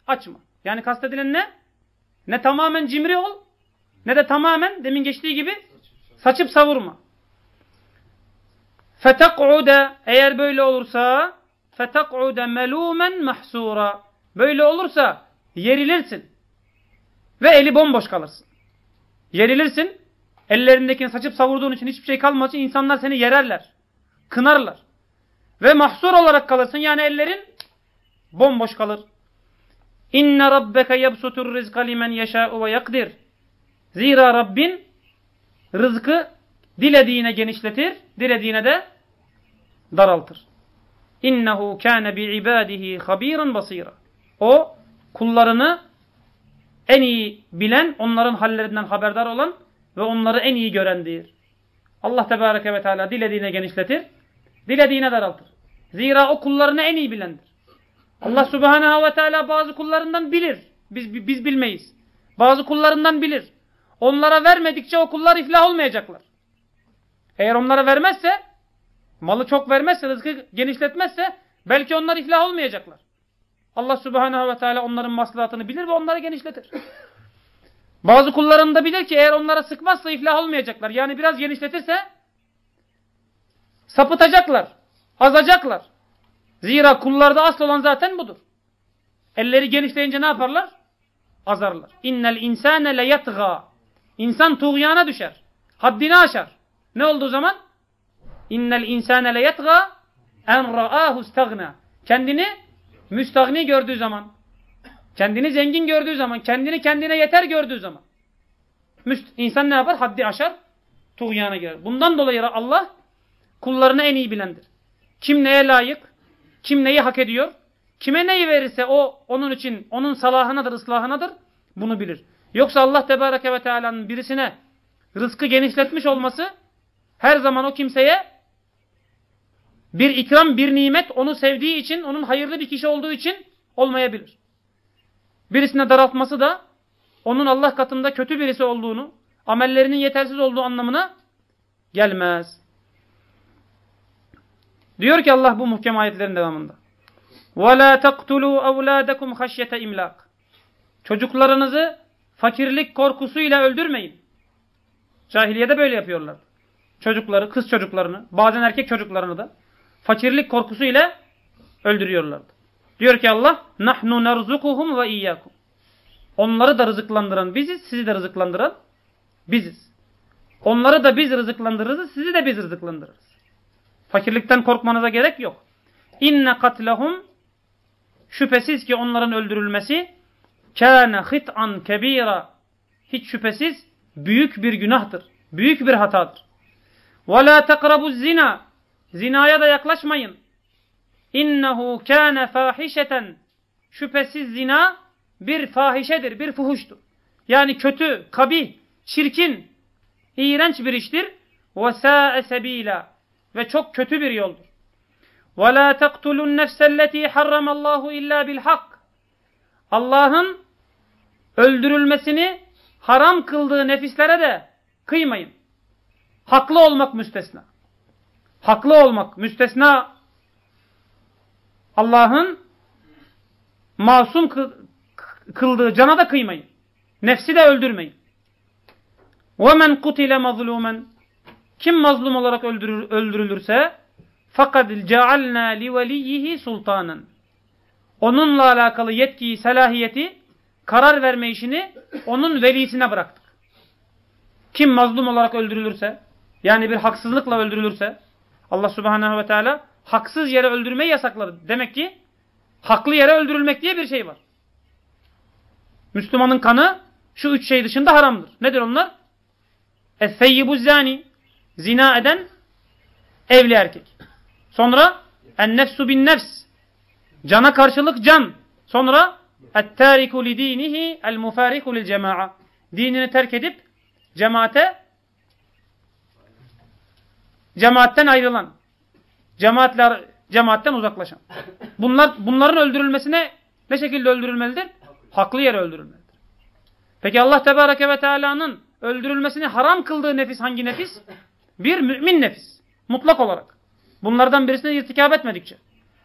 açma. Yani kastedilen ne? Ne tamamen cimri ol ne de tamamen demin geçtiği gibi saçıp savurma. Fetek'ude eğer böyle olursa fetek'ude melûmen mahsura. Böyle olursa yerilirsin ve eli bomboş kalırsın. Yerilirsin Ellerindekini saçıp savurduğun için hiçbir şey kalmaz için insanlar seni yererler. Kınarlar. Ve mahsur olarak kalırsın. Yani ellerin bomboş kalır. İnne rabbeke yebsutur rizqa limen yeşâ'u ve yakdir. Zira Rabbin rızkı dilediğine genişletir, dilediğine de daraltır. İnnehu kâne bi ibadihi habiran basira. O kullarını en iyi bilen, onların hallerinden haberdar olan ve onları en iyi görendir. Allah Tebareke ve Teala dilediğine genişletir, dilediğine daraltır. Zira o kullarını en iyi bilendir. Allah Subhanahu ve Teala bazı kullarından bilir. Biz, biz bilmeyiz. Bazı kullarından bilir. Onlara vermedikçe o kullar iflah olmayacaklar. Eğer onlara vermezse, malı çok vermezse, rızkı genişletmezse belki onlar iflah olmayacaklar. Allah Subhanahu ve Teala onların maslahatını bilir ve onları genişletir. Bazı kullarını da bilir ki eğer onlara sıkmazsa iflah olmayacaklar. Yani biraz genişletirse sapıtacaklar, azacaklar. Zira kullarda asıl olan zaten budur. Elleri genişleyince ne yaparlar? Azarlar. İnnel insane le İnsan tuğyana düşer. Haddini aşar. Ne olduğu zaman? innel insane le yetga en ra'ahu stagna. Kendini müstagni gördüğü zaman, kendini zengin gördüğü zaman, kendini kendine yeter gördüğü zaman. insan ne yapar? Haddi aşar, tuğyana girer. Bundan dolayı Allah kullarını en iyi bilendir. Kim neye layık, kim neyi hak ediyor, kime neyi verirse o onun için, onun salahınadır, ıslahınadır, bunu bilir. Yoksa Allah Tebareke ve Teala'nın birisine rızkı genişletmiş olması her zaman o kimseye bir ikram, bir nimet onu sevdiği için, onun hayırlı bir kişi olduğu için olmayabilir. Birisine daraltması da onun Allah katında kötü birisi olduğunu, amellerinin yetersiz olduğu anlamına gelmez. Diyor ki Allah bu muhkem ayetlerin devamında. وَلَا تَقْتُلُوا أَوْلَادَكُمْ خَشْيَةَ اِمْلَاقٍ Çocuklarınızı fakirlik korkusuyla öldürmeyin. Cahiliyede böyle yapıyorlar. Çocukları, kız çocuklarını, bazen erkek çocuklarını da fakirlik korkusuyla öldürüyorlardı. Diyor ki Allah, nahnu nerzukuhum ve iyyakum. Onları da rızıklandıran biziz, sizi de rızıklandıran biziz. Onları da biz rızıklandırırız, sizi de biz rızıklandırırız. Fakirlikten korkmanıza gerek yok. İnne katlehum şüphesiz ki onların öldürülmesi kâne hit'an kebira hiç şüphesiz büyük bir günahtır. Büyük bir hatadır. Ve la tekrabu zina zinaya da yaklaşmayın. İnnehu kâne fâhişeten. Şüphesiz zina bir fahişedir, bir fuhuştur. Yani kötü, kabih, çirkin, iğrenç bir iştir. Ve sebîlâ. Ve çok kötü bir yoldur. Ve lâ tektulun nefselletî harramallahu illâ bilhak. Allah'ın öldürülmesini haram kıldığı nefislere de kıymayın. Haklı olmak müstesna. Haklı olmak müstesna Allah'ın masum kıldığı cana da kıymayın. Nefsi de öldürmeyin. وَمَنْ قُتِلَ مَظْلُومًا kim mazlum olarak öldürür, öldürülürse fakat cealna li veliyhi sultanen. Onunla alakalı yetkiyi, selahiyeti, karar verme işini onun velisine bıraktık. Kim mazlum olarak öldürülürse, yani bir haksızlıkla öldürülürse, Allah subhanehu ve teala haksız yere öldürmeyi yasakladı. Demek ki haklı yere öldürülmek diye bir şey var. Müslümanın kanı şu üç şey dışında haramdır. Nedir onlar? Es-seyyibu zani Zina eden evli erkek. Sonra en nefsu bin nefs. Cana karşılık can. Sonra et-tariku li dinihi el-mufariku lil cema'a. Dinini terk edip cemaate cemaatten ayrılan. Cemaatler cemaatten uzaklaşan. Bunlar bunların öldürülmesine ne şekilde öldürülmelidir? Haklı yere öldürülmelidir. Peki Allah Tebareke ve Teala'nın öldürülmesini haram kıldığı nefis hangi nefis? Bir mümin nefis. Mutlak olarak. Bunlardan birisine irtikap etmedikçe.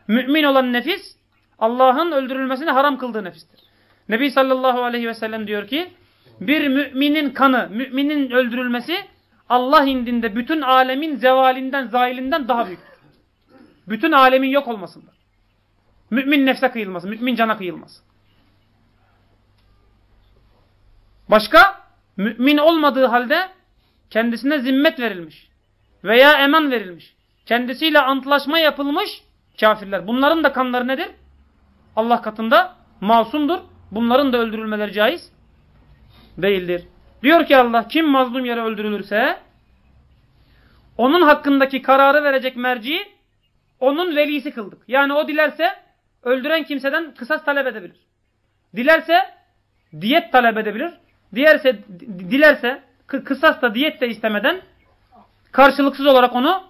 Mümin olan nefis Allah'ın öldürülmesini haram kıldığı nefistir. Nebi sallallahu aleyhi ve sellem diyor ki bir müminin kanı, müminin öldürülmesi Allah indinde bütün alemin zevalinden, zahilinden daha büyük. Bütün alemin yok olmasında. Mümin nefse kıyılması, mümin cana kıyılması. Başka? Mümin olmadığı halde kendisine zimmet verilmiş veya eman verilmiş, kendisiyle antlaşma yapılmış kafirler. Bunların da kanları nedir? Allah katında masumdur. Bunların da öldürülmeleri caiz değildir. Diyor ki Allah kim mazlum yere öldürülürse onun hakkındaki kararı verecek merci onun velisi kıldık. Yani o dilerse öldüren kimseden kısas talep edebilir. Dilerse diyet talep edebilir. Diğerse, dilerse kısas da diyet de istemeden karşılıksız olarak onu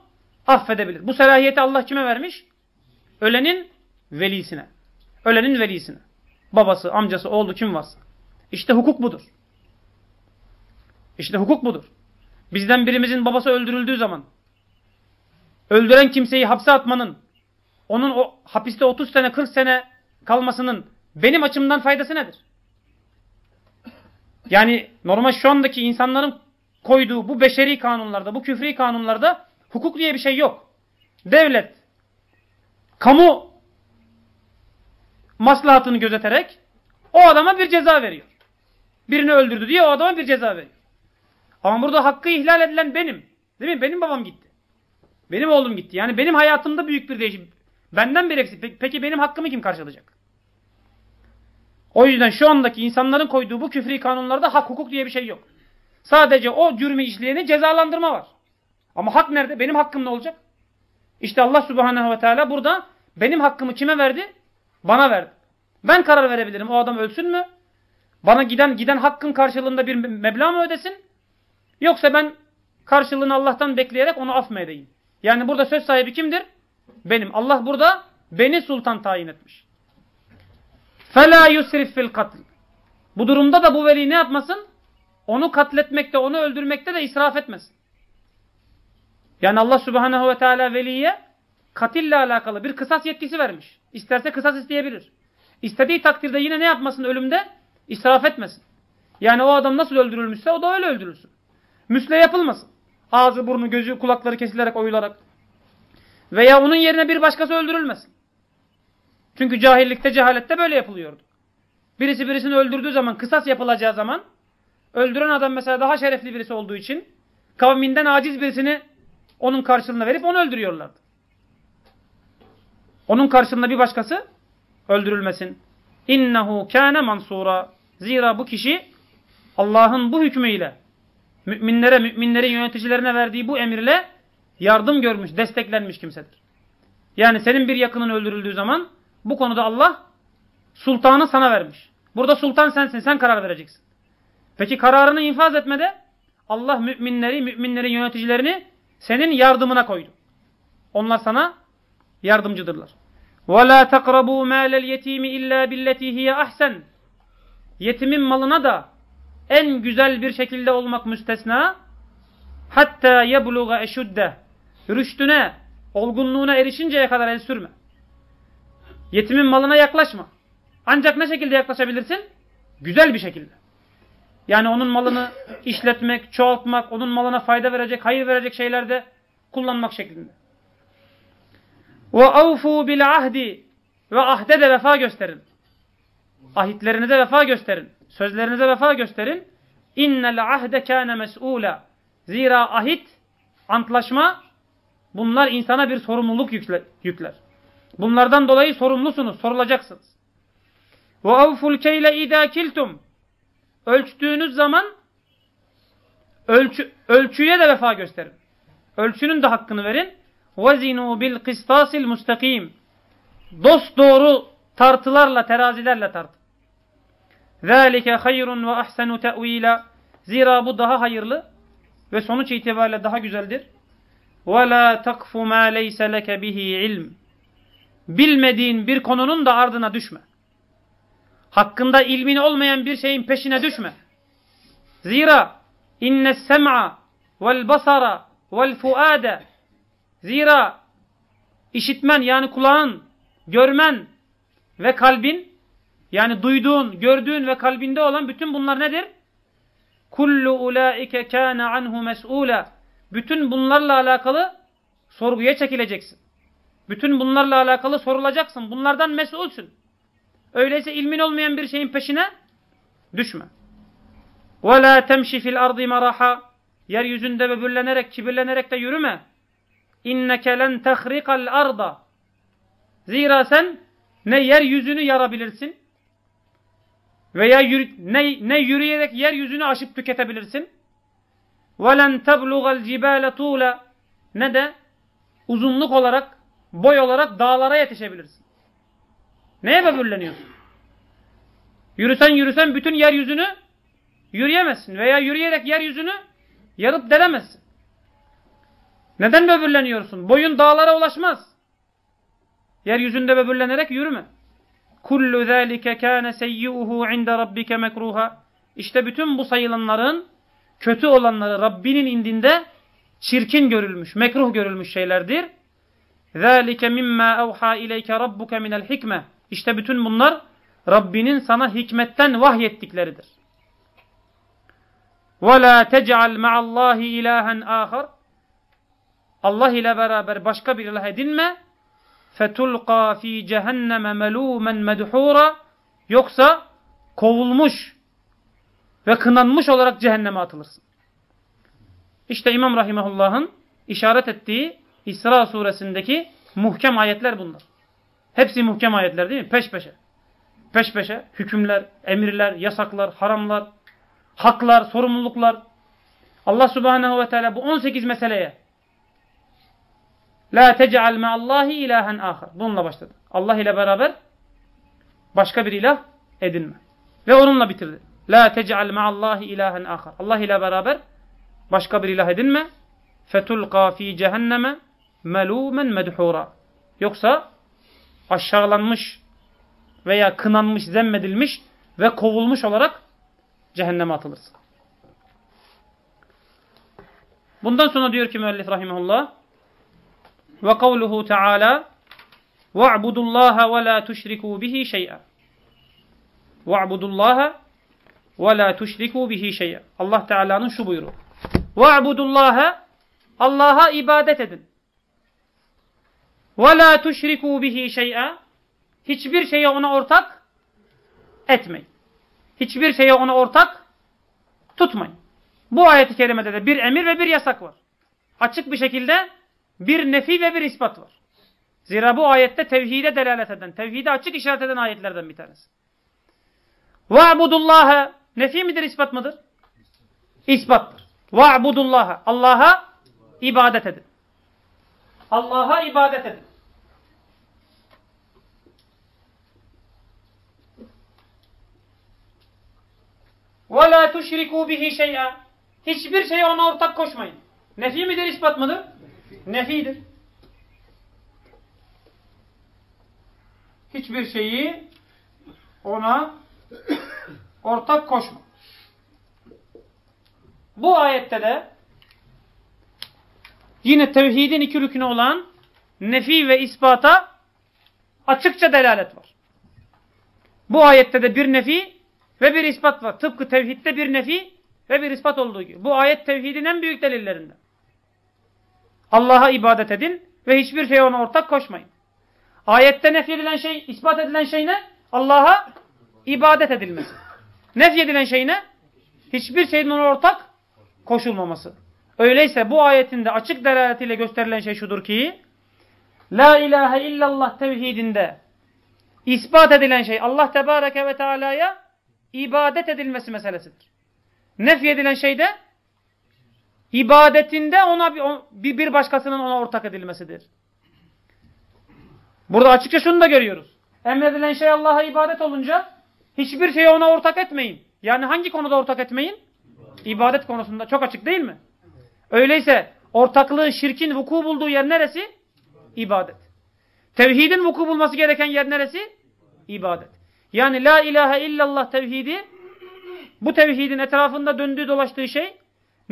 affedebilir. Bu selahiyeti Allah kime vermiş? Ölenin velisine. Ölenin velisine. Babası, amcası, oğlu kim varsa. İşte hukuk budur. İşte hukuk budur. Bizden birimizin babası öldürüldüğü zaman öldüren kimseyi hapse atmanın onun o hapiste 30 sene 40 sene kalmasının benim açımdan faydası nedir? Yani normal şu andaki insanların koyduğu bu beşeri kanunlarda, bu küfri kanunlarda hukuk diye bir şey yok. Devlet, kamu maslahatını gözeterek o adama bir ceza veriyor. Birini öldürdü diye o adama bir ceza veriyor. Ama burada hakkı ihlal edilen benim. Değil mi? Benim babam gitti. Benim oğlum gitti. Yani benim hayatımda büyük bir değişim. Benden bir eksik. Peki benim hakkımı kim karşılayacak? O yüzden şu andaki insanların koyduğu bu küfri kanunlarda hak hukuk diye bir şey yok. Sadece o cürmü işleyeni cezalandırma var. Ama hak nerede? Benim hakkım ne olacak? İşte Allah subhanehu ve teala burada benim hakkımı kime verdi? Bana verdi. Ben karar verebilirim. O adam ölsün mü? Bana giden giden hakkın karşılığında bir meblağ mı ödesin? Yoksa ben karşılığını Allah'tan bekleyerek onu af mı edeyim? Yani burada söz sahibi kimdir? Benim. Allah burada beni sultan tayin etmiş. فَلَا يُسْرِفْ fil katl. Bu durumda da bu veli ne yapmasın? Onu katletmekte, onu öldürmekte de israf etmesin. Yani Allah subhanehu ve teala veliye katille alakalı bir kısas yetkisi vermiş. İsterse kısas isteyebilir. İstediği takdirde yine ne yapmasın ölümde? İsraf etmesin. Yani o adam nasıl öldürülmüşse o da öyle öldürülsün. Müsle yapılmasın. Ağzı, burnu, gözü, kulakları kesilerek, oyularak. Veya onun yerine bir başkası öldürülmesin. Çünkü cahillikte, cehalette böyle yapılıyordu. Birisi birisini öldürdüğü zaman, kısas yapılacağı zaman, öldüren adam mesela daha şerefli birisi olduğu için, kavminden aciz birisini onun karşılığına verip onu öldürüyorlardı. Onun karşılığında bir başkası öldürülmesin. İnnehu kâne mansura. Zira bu kişi Allah'ın bu hükmüyle müminlere, müminlerin yöneticilerine verdiği bu emirle yardım görmüş, desteklenmiş kimsedir. Yani senin bir yakının öldürüldüğü zaman bu konuda Allah sultanı sana vermiş. Burada sultan sensin, sen karar vereceksin. Peki kararını infaz etmede Allah müminleri, müminlerin yöneticilerini senin yardımına koydu. Onlar sana yardımcıdırlar. وَلَا تَقْرَبُوا مَالَ الْيَت۪يمِ اِلَّا بِالَّتِي هِيَ ahsen. Yetimin malına da en güzel bir şekilde olmak müstesna. Hatta yebluğa eşudde. Rüştüne, olgunluğuna erişinceye kadar el sürme. Yetimin malına yaklaşma. Ancak ne şekilde yaklaşabilirsin? Güzel bir şekilde. Yani onun malını <coughs> işletmek, çoğaltmak, onun malına fayda verecek, hayır verecek şeylerde kullanmak şeklinde. Ve avfu bil ahdi ve ahde de vefa gösterin. Ahitlerinize vefa gösterin. Sözlerinize vefa gösterin. İnnel ahde kâne mes'ûle. Zira ahit, antlaşma bunlar insana bir sorumluluk yükler. Bunlardan dolayı sorumlusunuz, sorulacaksınız. Ve avful keyle idâ kiltum. Ölçtüğünüz zaman ölçü, ölçüye de vefa gösterin. Ölçünün de hakkını verin. Vezinu bil kıstasil mustakim. Dost doğru tartılarla, terazilerle tartın. ذَٰلِكَ خَيْرٌ وَأَحْسَنُ تَأْو۪يلًا Zira bu daha hayırlı ve sonuç itibariyle daha güzeldir. وَلَا تَقْفُ مَا لَيْسَ لَكَ بِهِ عِلْمٍ Bilmediğin bir konunun da ardına düşme. Hakkında ilmin olmayan bir şeyin peşine düşme. Zira inne sem'a vel basara vel fuade Zira işitmen yani kulağın, görmen ve kalbin yani duyduğun, gördüğün ve kalbinde olan bütün bunlar nedir? Kullu ulaike kana anhu mes'ula. Bütün bunlarla alakalı sorguya çekileceksin. Bütün bunlarla alakalı sorulacaksın. Bunlardan mesulsün. Öyleyse ilmin olmayan bir şeyin peşine düşme. Ve la temşi fil ardı maraha. Yeryüzünde böbürlenerek, kibirlenerek de yürüme. İnneke len tehrikal arda. Zira sen ne yeryüzünü yarabilirsin veya yürü, ne, ne yürüyerek yeryüzünü aşıp tüketebilirsin. وَلَنْ تَبْلُغَ الْجِبَالَ طُولَ Ne de uzunluk olarak, boy olarak dağlara yetişebilirsin. Neye böbürleniyorsun? Yürüsen yürüsen bütün yeryüzünü yürüyemezsin veya yürüyerek yeryüzünü yarıp delemezsin. Neden böbürleniyorsun? Boyun dağlara ulaşmaz. Yeryüzünde böbürlenerek yürüme. Kullu zâlike kâne seyyuhu inde rabbike mekruha. İşte bütün bu sayılanların kötü olanları Rabbinin indinde çirkin görülmüş, mekruh görülmüş şeylerdir. Zâlike mimma evhâ ileyke rabbuke minel hikme. İşte bütün bunlar Rabbinin sana hikmetten vahyettikleridir. وَلَا تَجْعَلْ مَعَ اللّٰهِ إِلَٰهًا آخَرٍ Allah ile beraber başka bir ilah edinme. fetulqa fi cehenneme melumen medhura yoksa kovulmuş ve kınanmış olarak cehenneme atılırsın. İşte İmam Rahimahullah'ın işaret ettiği İsra suresindeki muhkem ayetler bunlar. Hepsi muhkem ayetler değil mi? Peş peşe. Peş peşe hükümler, emirler, yasaklar, haramlar, haklar, sorumluluklar. Allah Subhanahu ve Teala bu 18 meseleye La tec'al me'allahi ilahen ahar. Bununla başladı. Allah ile beraber başka bir ilah edinme. Ve onunla bitirdi. La tec'al me'allahi ilahen ahar. Allah ile beraber başka bir ilah edinme. Fetulqa fi cehenneme melumen medhura. Yoksa aşağılanmış veya kınanmış, zemmedilmiş ve kovulmuş olarak cehenneme atılırsın. Bundan sonra diyor ki müellif rahimahullah ve kavluhu teala va'budullaha ve la tuşriku bihi şey'a va'budullaha ve la tuşriku bihi şey'a Allah Teala'nın şu buyruğu va'budullaha Allah'a ibadet edin la tuşriku bihi şey'a hiçbir şeye ona ortak etmeyin. Hiçbir şeye ona ortak tutmayın. Bu ayet-i kerimede de bir emir ve bir yasak var. Açık bir şekilde bir nefi ve bir ispat var. Zira bu ayette tevhide delalet eden, tevhide açık işaret eden ayetlerden bir tanesi. وَعْبُدُ Nefi midir, ispat mıdır? İspattır. وَعْبُدُ Allah'a ibadet edin. Allah'a ibadet edin. وَلَا تُشْرِكُوا بِهِ شَيْئًا Hiçbir şeye ona ortak koşmayın. Nefi midir, ispat mıdır? Nefidir. Hiçbir şeyi ona ortak koşma. Bu ayette de yine tevhidin iki rükünü olan nefi ve ispata açıkça delalet var. Bu ayette de bir nefi ve bir ispat var. Tıpkı tevhidde bir nefi ve bir ispat olduğu gibi. Bu ayet tevhidin en büyük delillerinden. Allah'a ibadet edin ve hiçbir şey ona ortak koşmayın. Ayette nef edilen şey, ispat edilen şey ne? Allah'a ibadet edilmesi. Nef edilen şey ne? Hiçbir şeyin ona ortak koşulmaması. Öyleyse bu ayetinde açık delaletiyle gösterilen şey şudur ki La ilahe illallah tevhidinde ispat edilen şey Allah Tebareke ve Teala'ya ibadet edilmesi meselesidir. Nef edilen şey de ibadetinde ona bir, bir başkasının ona ortak edilmesidir. Burada açıkça şunu da görüyoruz. Emredilen şey Allah'a ibadet olunca hiçbir şeye ona ortak etmeyin. Yani hangi konuda ortak etmeyin? İbadet konusunda çok açık değil mi? Öyleyse ortaklığın şirkin vuku bulduğu yer neresi? İbadet. Tevhidin vuku bulması gereken yer neresi? İbadet. Yani la ilahe illallah tevhidi bu tevhidin etrafında döndüğü dolaştığı şey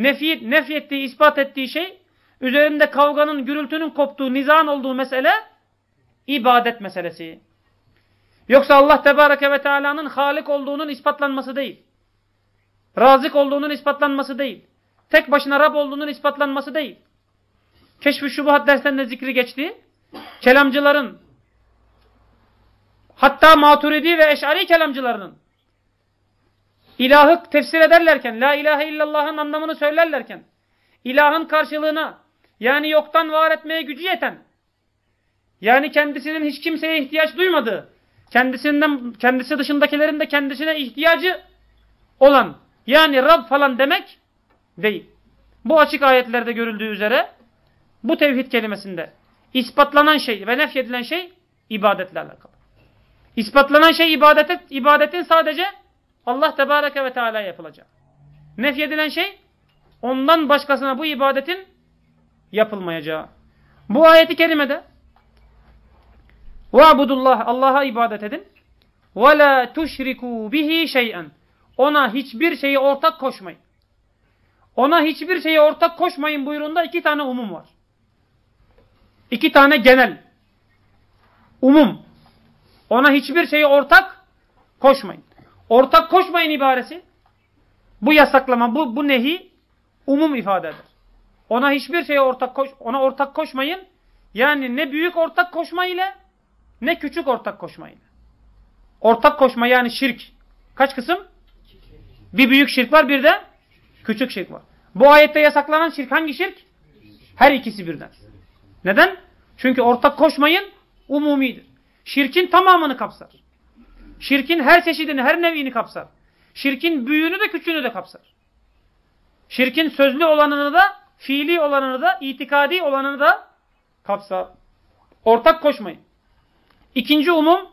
nefi, nefi ettiği, ispat ettiği şey üzerinde kavganın, gürültünün koptuğu, nizan olduğu mesele ibadet meselesi. Yoksa Allah Tebareke ve Teala'nın Halik olduğunun ispatlanması değil. Razık olduğunun ispatlanması değil. Tek başına Rab olduğunun ispatlanması değil. Keşf-i Şubuhat derslerinde zikri geçti. Kelamcıların hatta Maturidi ve Eş'ari kelamcılarının ilahı tefsir ederlerken, la ilahe illallah'ın anlamını söylerlerken, ilahın karşılığına, yani yoktan var etmeye gücü yeten, yani kendisinin hiç kimseye ihtiyaç duymadığı, kendisinden kendisi dışındakilerin de kendisine ihtiyacı olan, yani Rab falan demek değil. Bu açık ayetlerde görüldüğü üzere bu tevhid kelimesinde ispatlanan şey ve nefyedilen şey ibadetle alakalı. İspatlanan şey ibadet, ibadetin sadece Allah Tebareke ve Teala yapılacak. Nefyedilen şey ondan başkasına bu ibadetin yapılmayacağı. Bu ayeti kerimede Vabudullah Allah'a ibadet edin. Ve la tuşriku bihi şey'en. Ona hiçbir şeyi ortak koşmayın. Ona hiçbir şeye ortak koşmayın buyruğunda iki tane umum var. İki tane genel. Umum. Ona hiçbir şeye ortak koşmayın. Ortak koşmayın ibaresi. Bu yasaklama, bu, bu nehi umum ifade eder. Ona hiçbir şeye ortak koş, ona ortak koşmayın. Yani ne büyük ortak koşma ile ne küçük ortak koşma ile. Ortak koşma yani şirk. Kaç kısım? Bir büyük şirk var, bir de küçük şirk var. Bu ayette yasaklanan şirk hangi şirk? Her ikisi birden. Neden? Çünkü ortak koşmayın umumidir. Şirkin tamamını kapsar. Şirkin her çeşidini, her nevini kapsar. Şirkin büyüğünü de küçüğünü de kapsar. Şirkin sözlü olanını da, fiili olanını da, itikadi olanını da kapsar. Ortak koşmayın. İkinci umum,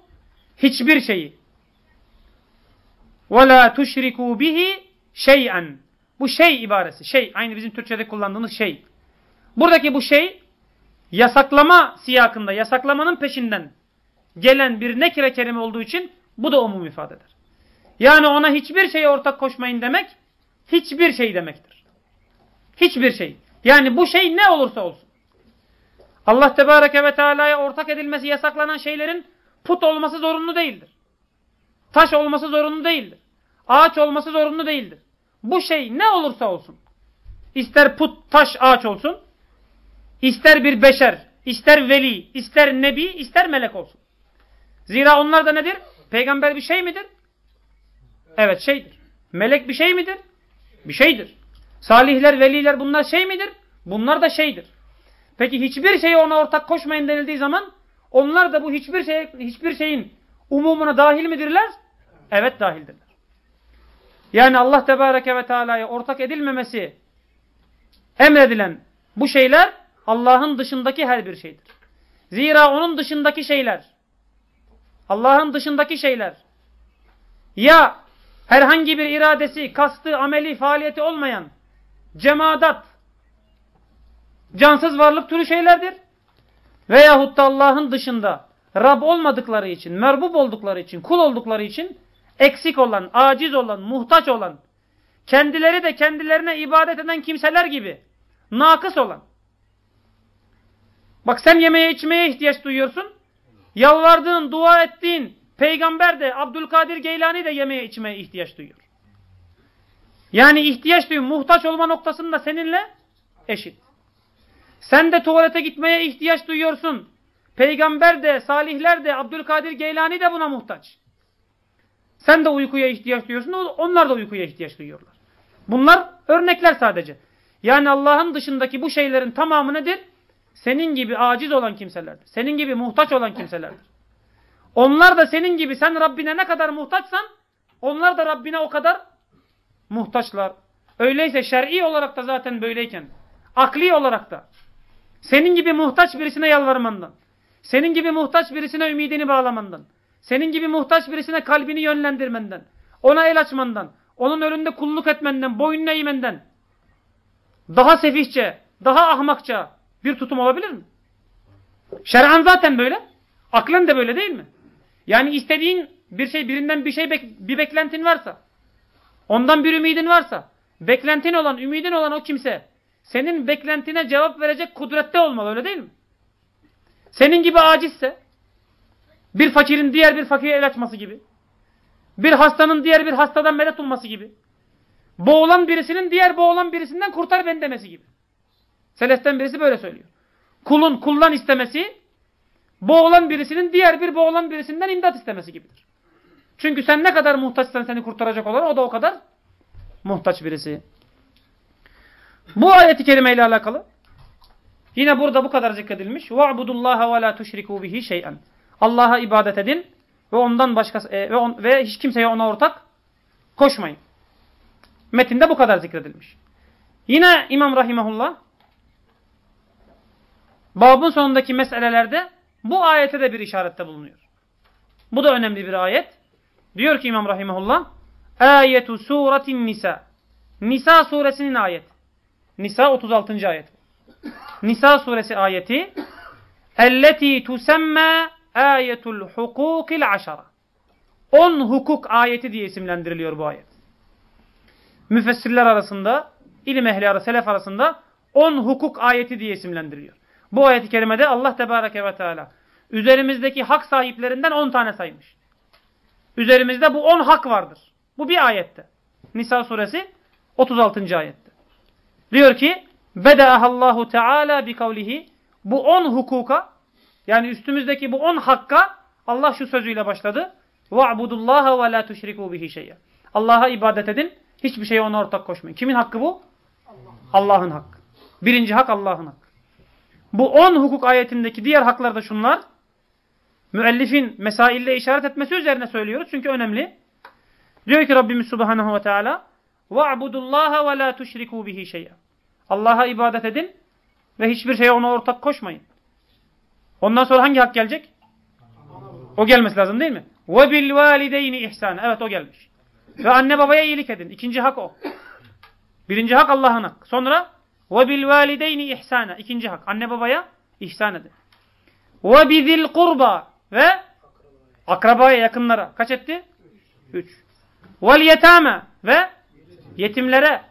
hiçbir şeyi. وَلَا تُشْرِكُوا بِهِ şey'en. Bu şey ibaresi. Şey, aynı bizim Türkçe'de kullandığımız şey. Buradaki bu şey, yasaklama siyakında, yasaklamanın peşinden gelen bir nekire kelime olduğu için bu da umum ifade eder. Yani ona hiçbir şeye ortak koşmayın demek, hiçbir şey demektir. Hiçbir şey. Yani bu şey ne olursa olsun. Allah Tebareke ve Teala'ya ortak edilmesi yasaklanan şeylerin put olması zorunlu değildir. Taş olması zorunlu değildir. Ağaç olması zorunlu değildir. Bu şey ne olursa olsun. İster put, taş, ağaç olsun. ister bir beşer, ister veli, ister nebi, ister melek olsun. Zira onlar da nedir? Peygamber bir şey midir? Evet şeydir. Melek bir şey midir? Bir şeydir. Salihler, veliler bunlar şey midir? Bunlar da şeydir. Peki hiçbir şeye ona ortak koşmayın denildiği zaman onlar da bu hiçbir şey hiçbir şeyin umumuna dahil midirler? Evet dahildirler. Yani Allah Tebareke ve Teala'ya ortak edilmemesi emredilen bu şeyler Allah'ın dışındaki her bir şeydir. Zira onun dışındaki şeyler Allah'ın dışındaki şeyler ya herhangi bir iradesi, kastı, ameli, faaliyeti olmayan cemadat, cansız varlık türü şeylerdir. Veyahut da Allah'ın dışında Rab olmadıkları için, merbub oldukları için, kul oldukları için eksik olan, aciz olan, muhtaç olan, kendileri de kendilerine ibadet eden kimseler gibi nakıs olan. Bak sen yemeye içmeye ihtiyaç duyuyorsun. Yalvardığın, dua ettiğin peygamber de Abdülkadir Geylani de yemeye içmeye ihtiyaç duyuyor. Yani ihtiyaç duyuyor. Muhtaç olma noktasında seninle eşit. Sen de tuvalete gitmeye ihtiyaç duyuyorsun. Peygamber de, salihler de, Abdülkadir Geylani de buna muhtaç. Sen de uykuya ihtiyaç duyuyorsun, onlar da uykuya ihtiyaç duyuyorlar. Bunlar örnekler sadece. Yani Allah'ın dışındaki bu şeylerin tamamı nedir? Senin gibi aciz olan kimselerdir. Senin gibi muhtaç olan kimselerdir. Onlar da senin gibi sen Rabbine ne kadar muhtaçsan onlar da Rabbine o kadar muhtaçlar. Öyleyse şer'i olarak da zaten böyleyken akli olarak da senin gibi muhtaç birisine yalvarmandan senin gibi muhtaç birisine ümidini bağlamandan senin gibi muhtaç birisine kalbini yönlendirmenden, ona el açmandan, onun önünde kulluk etmenden, boynuna eğmenden daha sefihçe, daha ahmakça bir tutum olabilir mi? Şer'an zaten böyle. Aklen de böyle değil mi? Yani istediğin bir şey, birinden bir şey, bir beklentin varsa, ondan bir ümidin varsa, beklentin olan, ümidin olan o kimse, senin beklentine cevap verecek kudrette olmalı, öyle değil mi? Senin gibi acizse, bir fakirin diğer bir fakire el açması gibi. Bir hastanın diğer bir hastadan medet olması gibi. Boğulan birisinin diğer boğulan birisinden kurtar beni demesi gibi. Selesten birisi böyle söylüyor. Kulun kullan istemesi boğulan birisinin diğer bir boğulan birisinden imdat istemesi gibidir. Çünkü sen ne kadar muhtaçsan seni kurtaracak olan o da o kadar muhtaç birisi. Bu ayeti kerime ile alakalı yine burada bu kadar zikredilmiş. وَعْبُدُ اللّٰهَ وَلَا تُشْرِكُوا بِهِ شَيْئًا Allah'a ibadet edin ve ondan başkası e, ve, on, ve hiç kimseye ona ortak koşmayın. Metinde bu kadar zikredilmiş. Yine İmam Rahimahullah babın sonundaki meselelerde bu ayete de bir işarette bulunuyor. Bu da önemli bir ayet. Diyor ki İmam Rahimahullah Ayetu suretin Nisa Nisa suresinin ayet. Nisa 36. ayet. Nisa suresi ayeti Elleti tusemme ayetul hukukil aşara. On hukuk ayeti diye isimlendiriliyor bu ayet. Müfessirler arasında, ilim ehli arasında, selef arasında on hukuk ayeti diye isimlendiriliyor. Bu ayet-i kerimede Allah Tebareke ve Teala üzerimizdeki hak sahiplerinden 10 tane saymış. Üzerimizde bu 10 hak vardır. Bu bir ayette. Nisa suresi 36. ayette. Diyor ki Bedahallahu Teala bi kavlihi bu 10 hukuka yani üstümüzdeki bu 10 hakka Allah şu sözüyle başladı. Va'budullaha ve la tuşriku bihi şey'e. Allah'a ibadet edin. Hiçbir şeye ona ortak koşmayın. Kimin hakkı bu? Allah'ın Allah hakkı. Birinci hak Allah'ın hakkı. Bu 10 hukuk ayetindeki diğer haklar da şunlar. Müellifin mesaille işaret etmesi üzerine söylüyoruz çünkü önemli. Diyor ki Rabbimiz Subhanahu ve Teala وَعْبُدُ اللّٰهَ وَلَا تُشْرِكُوا بِهِ شَيْئًا Allah'a ibadet edin ve hiçbir şeye ona ortak koşmayın. Ondan sonra hangi hak gelecek? O gelmesi lazım değil mi? وَبِالْوَالِدَيْنِ ihsan. Evet o gelmiş. Ve anne babaya iyilik edin. İkinci hak o. Birinci hak Allah'ın hak. Sonra ve bil valideyni ihsana. İkinci hak. Anne babaya ihsan edin. Ve bizil kurba. Ve akrabaya yakınlara. Kaç etti? Üç. Vel yetame. Ve yetimlere.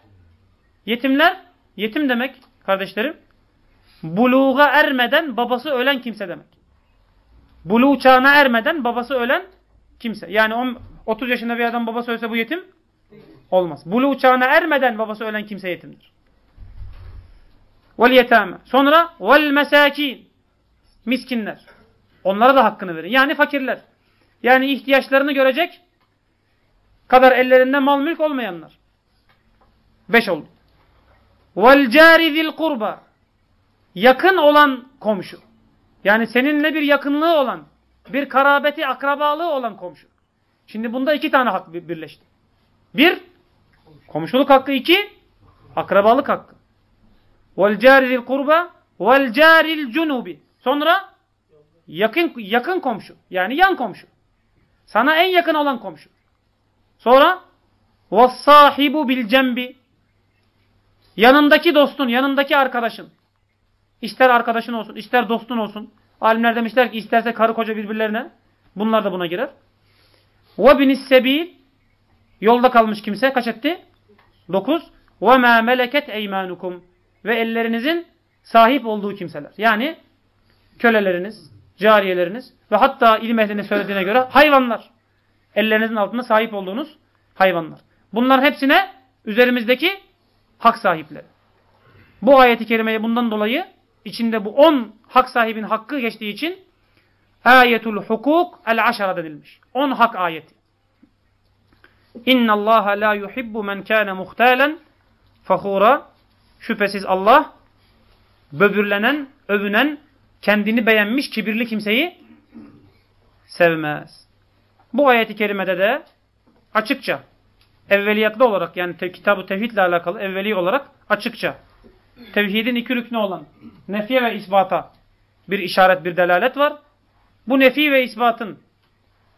Yetimler, yetim demek kardeşlerim. Buluğa ermeden babası ölen kimse demek. Buluğ çağına ermeden babası ölen kimse. Yani 30 yaşında bir adam babası ölse bu yetim olmaz. Buluğ çağına ermeden babası ölen kimse yetimdir. Vel yetame. Sonra vel mesakin. Miskinler. Onlara da hakkını verin. Yani fakirler. Yani ihtiyaçlarını görecek kadar ellerinde mal mülk olmayanlar. Beş oldu. Vel cari zil kurba. Yakın olan komşu. Yani seninle bir yakınlığı olan, bir karabeti, akrabalığı olan komşu. Şimdi bunda iki tane hak birleşti. Bir, komşuluk hakkı. iki akrabalık hakkı. Vel caril kurba vel caril cunubi. Sonra yakın yakın komşu. Yani yan komşu. Sana en yakın olan komşu. Sonra ve sahibu bil cembi. Yanındaki dostun, yanındaki arkadaşın. İster arkadaşın olsun, ister dostun olsun. Alimler demişler ki isterse karı koca birbirlerine. Bunlar da buna girer. Ve binis sebil. Yolda kalmış kimse kaç etti? Dokuz. Ve ma meleket. Ve ellerinizin sahip olduğu kimseler. Yani köleleriniz, cariyeleriniz ve hatta ilim ehlinin söylediğine göre hayvanlar. Ellerinizin altında sahip olduğunuz hayvanlar. Bunların hepsine üzerimizdeki hak sahipleri. Bu ayeti kerimeye bundan dolayı içinde bu on hak sahibinin hakkı geçtiği için ayetul hukuk el aşara denilmiş. On hak ayeti. İnna Allah la yuhibbu men kana muhtalen fakhura. Şüphesiz Allah böbürlenen, övünen, kendini beğenmiş kibirli kimseyi sevmez. Bu ayeti kerimede de açıkça evveliyatlı olarak yani te kitabı tevhidle alakalı evveli olarak açıkça tevhidin iki rüknü olan nefiye ve isbata bir işaret, bir delalet var. Bu nefi ve isbatın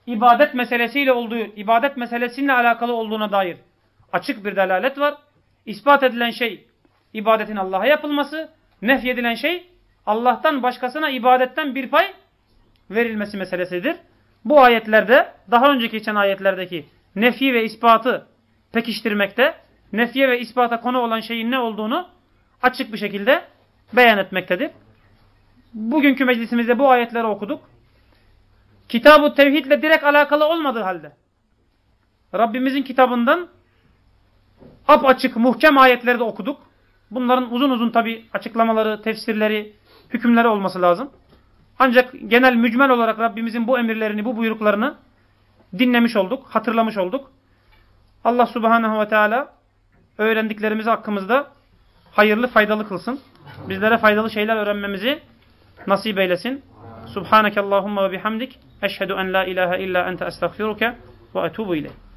ibadet meselesiyle olduğu, ibadet meselesiyle alakalı olduğuna dair açık bir delalet var. İspat edilen şey ibadetin Allah'a yapılması, nefy edilen şey Allah'tan başkasına ibadetten bir pay verilmesi meselesidir. Bu ayetlerde daha önceki geçen ayetlerdeki nefi ve ispatı pekiştirmekte, nefiye ve ispata konu olan şeyin ne olduğunu açık bir şekilde beyan etmektedir. Bugünkü meclisimizde bu ayetleri okuduk. Kitab-ı Tevhidle direkt alakalı olmadığı halde Rabbimizin kitabından açık muhkem ayetleri de okuduk. Bunların uzun uzun tabi açıklamaları, tefsirleri, hükümleri olması lazım. Ancak genel mücmel olarak Rabbimizin bu emirlerini, bu buyruklarını dinlemiş olduk, hatırlamış olduk. Allah subhanehu ve teala öğrendiklerimiz hakkımızda hayırlı, faydalı kılsın. Bizlere faydalı şeyler öğrenmemizi nasip eylesin. Subhaneke Allahumma ve bihamdik. Eşhedü en la ilahe illa ente estağfiruke ve etubu ileyh.